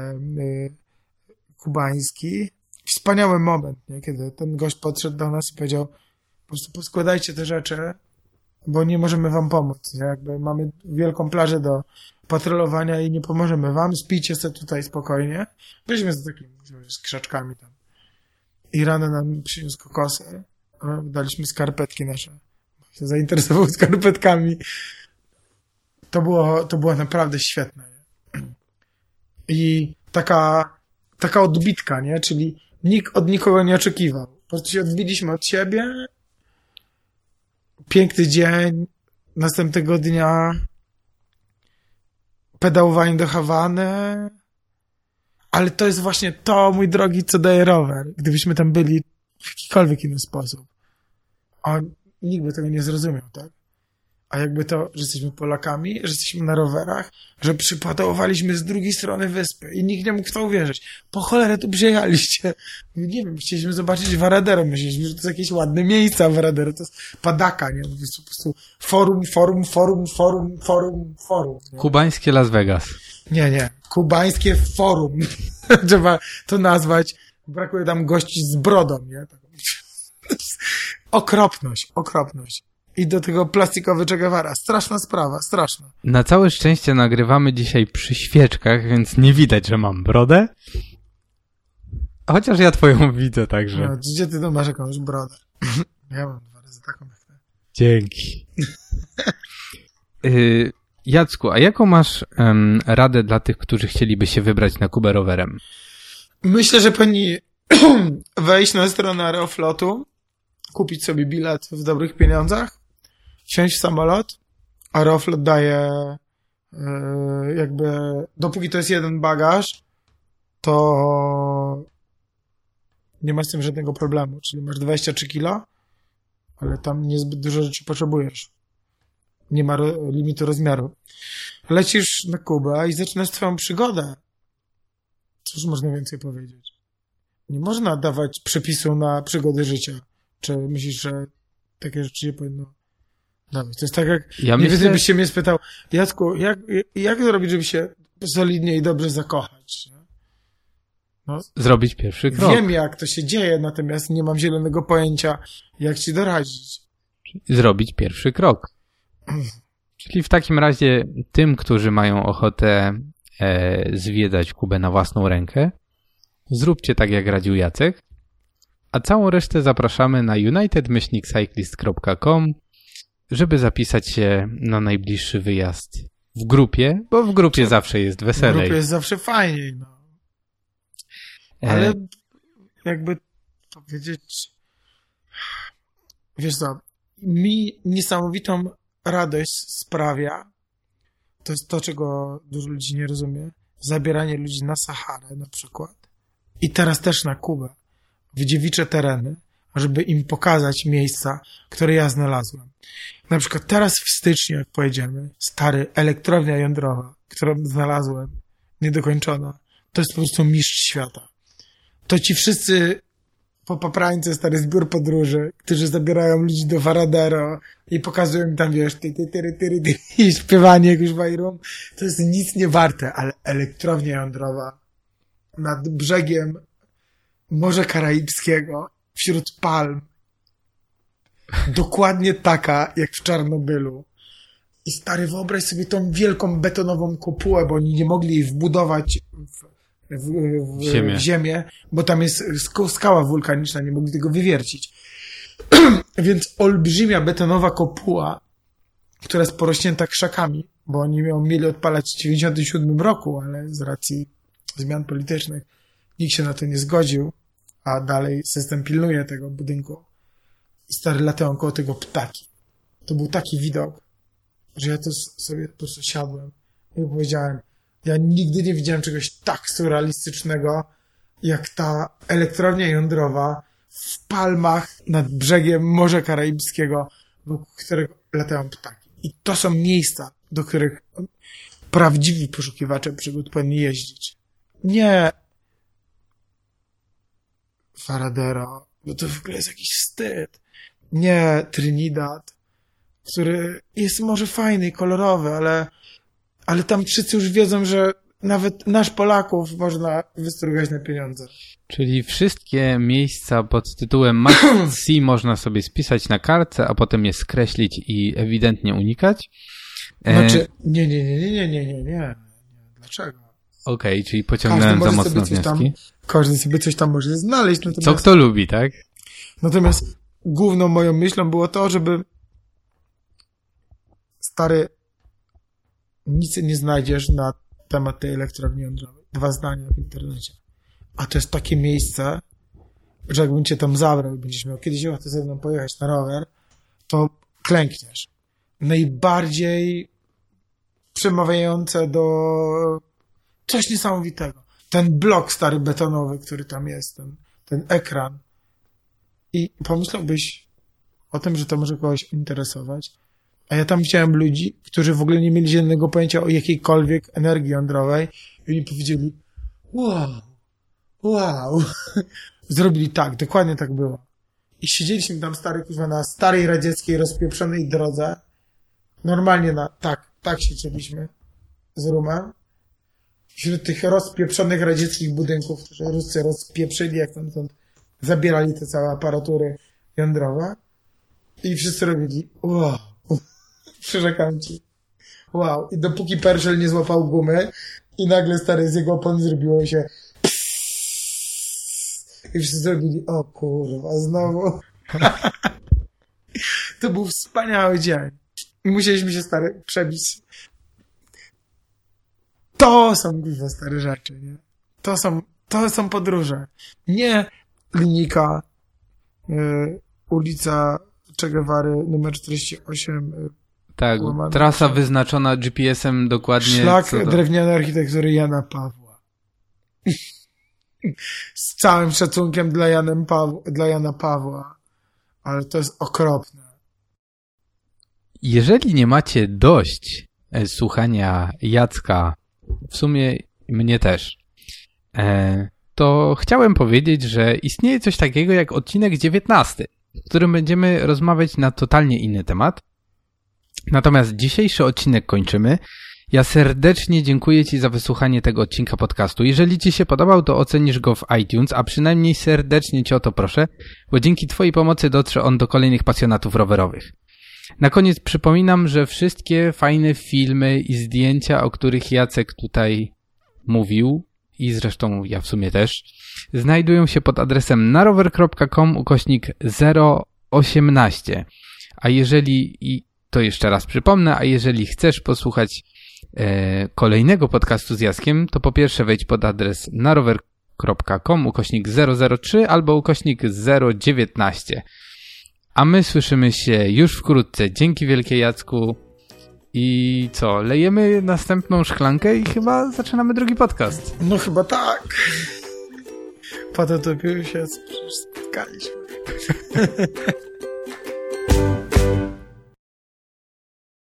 Speaker 2: kubański. Wspaniały moment, nie? Kiedy ten gość podszedł do nas i powiedział po prostu poskładajcie te rzeczy, bo nie możemy wam pomóc, nie? Jakby mamy wielką plażę do patrolowania i nie pomożemy wam, spijcie sobie tutaj spokojnie. Byliśmy z takimi z krzaczkami tam. I rano nam przyniósł kokosy daliśmy skarpetki nasze. Się zainteresował skarpetkami. To było, to było naprawdę świetne. I taka, taka odbitka, nie? Czyli nikt od nikogo nie oczekiwał. Po prostu się odbiliśmy od siebie. Piękny dzień. Następnego dnia pedałowanie do Hawany. Ale to jest właśnie to, mój drogi, co daje rower. Gdybyśmy tam byli w jakikolwiek inny sposób. A nikt by tego nie zrozumiał, tak? a jakby to, że jesteśmy Polakami, że jesteśmy na rowerach, że przypadałowaliśmy z drugiej strony wyspy i nikt nie mógł w to uwierzyć. Po cholerę tu przyjechaliście. Nie wiem, chcieliśmy zobaczyć Varadero, myśleliśmy, że to jest jakieś ładne miejsca Varadero, to jest padaka, nie? Po prostu, po prostu forum, forum, forum, forum, forum, forum. Nie?
Speaker 1: Kubańskie Las Vegas.
Speaker 2: Nie, nie. Kubańskie forum. Trzeba to nazwać. Brakuje tam gości z brodą, nie? okropność, okropność. I do tego plastikowy Che Guevara. Straszna sprawa, straszna.
Speaker 1: Na całe szczęście nagrywamy dzisiaj przy świeczkach, więc nie widać, że mam brodę. Chociaż ja twoją widzę, także.
Speaker 2: No, gdzie ty to masz jakąś brodę? ja mam dwa razy taką jak ty.
Speaker 1: Dzięki. y Jacku, a jaką masz um, radę dla tych, którzy chcieliby się wybrać na Kubę rowerem?
Speaker 2: Myślę, że powinni wejść na stronę Aeroflotu, kupić sobie bilet w dobrych pieniądzach, wsiąść w samolot, Aeroflot daje yy, jakby, dopóki to jest jeden bagaż, to nie masz z tym żadnego problemu, czyli masz 23 kilo, ale tam niezbyt dużo rzeczy potrzebujesz. Nie ma limitu rozmiaru. Lecisz na Kubę i zaczynasz swoją przygodę. Cóż można więcej powiedzieć? Nie można dawać przepisu na przygody życia. Czy myślisz, że takie rzeczy nie powinno dawać? To jest tak jak, ja nie myślę... wiem, byś się mnie spytał, Jacku, jak, jak zrobić, żeby się solidnie i dobrze zakochać?
Speaker 1: No, Zrobić pierwszy krok.
Speaker 2: Wiem, jak to się dzieje, natomiast nie mam zielonego pojęcia, jak ci doradzić.
Speaker 1: Zrobić pierwszy krok. Czyli w takim razie tym, którzy mają ochotę zwiedzać Kubę na własną rękę, zróbcie tak, jak radził Jacek, a całą resztę zapraszamy na unitedmyślnikcyclist.com, żeby zapisać się na najbliższy wyjazd w grupie, bo w grupie Co? zawsze jest weselej. W
Speaker 2: grupie jest zawsze fajniej, no. E, Ale e... jakby powiedzieć, wiesz co, mi niesamowitą radość sprawia, to jest to, czego dużo ludzi nie rozumie, zabieranie ludzi na Saharę na przykład i teraz też na Kubę, w dziewicze tereny, żeby im pokazać miejsca, które ja znalazłem. Na przykład teraz w styczniu, jak pojedziemy, stary elektrownia jądrowa, którą znalazłem, niedokończona, to jest po prostu mistrz świata. To ci wszyscy po paprańce stary zbiór podróży, którzy zabierają ludzi do Varadero i pokazują im tam, wiesz, ty, ty, ty, ty, ty, i śpiewanie jakiegoś bajrum, to jest nic nie warte, ale elektrownia jądrowa nad brzegiem Morza Karaibskiego, wśród palm, dokładnie taka, jak w Czarnobylu. I stary, wyobraź sobie tą wielką betonową kopułę, bo oni nie mogli jej wbudować w w, w, ziemię. w ziemię, bo tam jest skała wulkaniczna, nie mogli tego wywiercić. Więc olbrzymia betonowa kopuła, która jest porośnięta krzakami, bo oni ją mieli odpalać w 97 roku, ale z racji zmian politycznych nikt się na to nie zgodził, a dalej system pilnuje tego budynku. I stary latają koło tego ptaki. To był taki widok, że ja to sobie po prostu siadłem i powiedziałem, ja nigdy nie widziałem czegoś tak surrealistycznego, jak ta elektrownia jądrowa w palmach nad brzegiem Morza Karaibskiego, wokół którego latają ptaki. I to są miejsca, do których prawdziwi poszukiwacze przygód powinni jeździć. Nie Faradero, bo to w ogóle jest jakiś wstyd. Nie Trinidad, który jest może fajny i kolorowy, ale ale tam wszyscy już wiedzą, że nawet nasz Polaków można wystrugać na pieniądze.
Speaker 1: Czyli wszystkie miejsca pod tytułem Must See można sobie spisać na kartce, a potem je skreślić i ewidentnie unikać.
Speaker 2: E, znaczy, nie, nie, nie, nie, nie, nie, nie. Dlaczego?
Speaker 1: Okej, okay, czyli pociągnąłem za mocno wnioski.
Speaker 2: Tam, każdy sobie coś tam może znaleźć.
Speaker 1: Co kto lubi, tak?
Speaker 2: Natomiast główną moją myślą było to, żeby stary nic nie znajdziesz na temat tej elektrowni jądrowej. Dwa zdania w internecie. A to jest takie miejsce, że jakbym cię tam zabrał i będziesz miał kiedyś ochotę ze mną pojechać na rower, to klękniesz. Najbardziej przemawiające do coś niesamowitego. Ten blok stary betonowy, który tam jest, ten, ten ekran. I pomyślałbyś o tym, że to może kogoś interesować, A ja tam widziałem ludzi, którzy w ogóle nie mieli żadnego pojęcia o jakiejkolwiek energii jądrowej i oni powiedzieli wow, wow. Zrobili tak, dokładnie tak było. I siedzieliśmy tam stary, kurwa, na starej radzieckiej rozpieprzonej drodze. Normalnie na, tak, tak siedzieliśmy z rumem. Wśród tych rozpieprzonych radzieckich budynków, które Ruscy rozpieprzyli, jak tam zabierali te całe aparatury jądrowe. I wszyscy robili, wow, przyrzekam ci, wow. I dopóki Perszel nie złapał gumy i nagle stary z jego opon zrobiło się i wszyscy zrobili, o kurwa, znowu. to był wspaniały dzień. Musieliśmy się stary przebić. To są kurwa stare rzeczy, nie? To są, to są podróże. Nie linijka, y, ulica Che Guevary, numer 48. Y,
Speaker 1: Tak,
Speaker 2: Łamane
Speaker 1: trasa wyznaczona GPS-em dokładnie.
Speaker 2: szlak
Speaker 1: do-
Speaker 2: drewnianej architektury Jana Pawła. Z całym szacunkiem dla, Janem Paw dla Jana Pawła. Ale to jest okropne.
Speaker 1: Jeżeli nie macie dość e, słuchania Jacka, w sumie mnie też, e, to chciałem powiedzieć, że istnieje coś takiego jak odcinek 19, w którym będziemy rozmawiać na totalnie inny temat. Natomiast dzisiejszy odcinek kończymy. Ja serdecznie dziękuję Ci za wysłuchanie tego odcinka podcastu. Jeżeli Ci się podobał, to ocenisz go w iTunes, a przynajmniej serdecznie Cię o to proszę, bo dzięki Twojej pomocy dotrze on do kolejnych pasjonatów rowerowych. Na koniec przypominam, że wszystkie fajne filmy i zdjęcia, o których Jacek tutaj mówił, i zresztą ja w sumie też, znajdują się pod adresem narower.com ukośnik 018. A jeżeli, to jeszcze raz przypomnę, a jeżeli chcesz posłuchać e, kolejnego podcastu z Jackiem, to po pierwsze wejdź pod adres narower.com ukośnik 003 albo ukośnik 019. A my słyszymy się już wkrótce. Dzięki wielkie Jacku. I co, lejemy następną szklankę i chyba zaczynamy drugi podcast.
Speaker 2: No chyba tak. Po to się spotkaliśmy.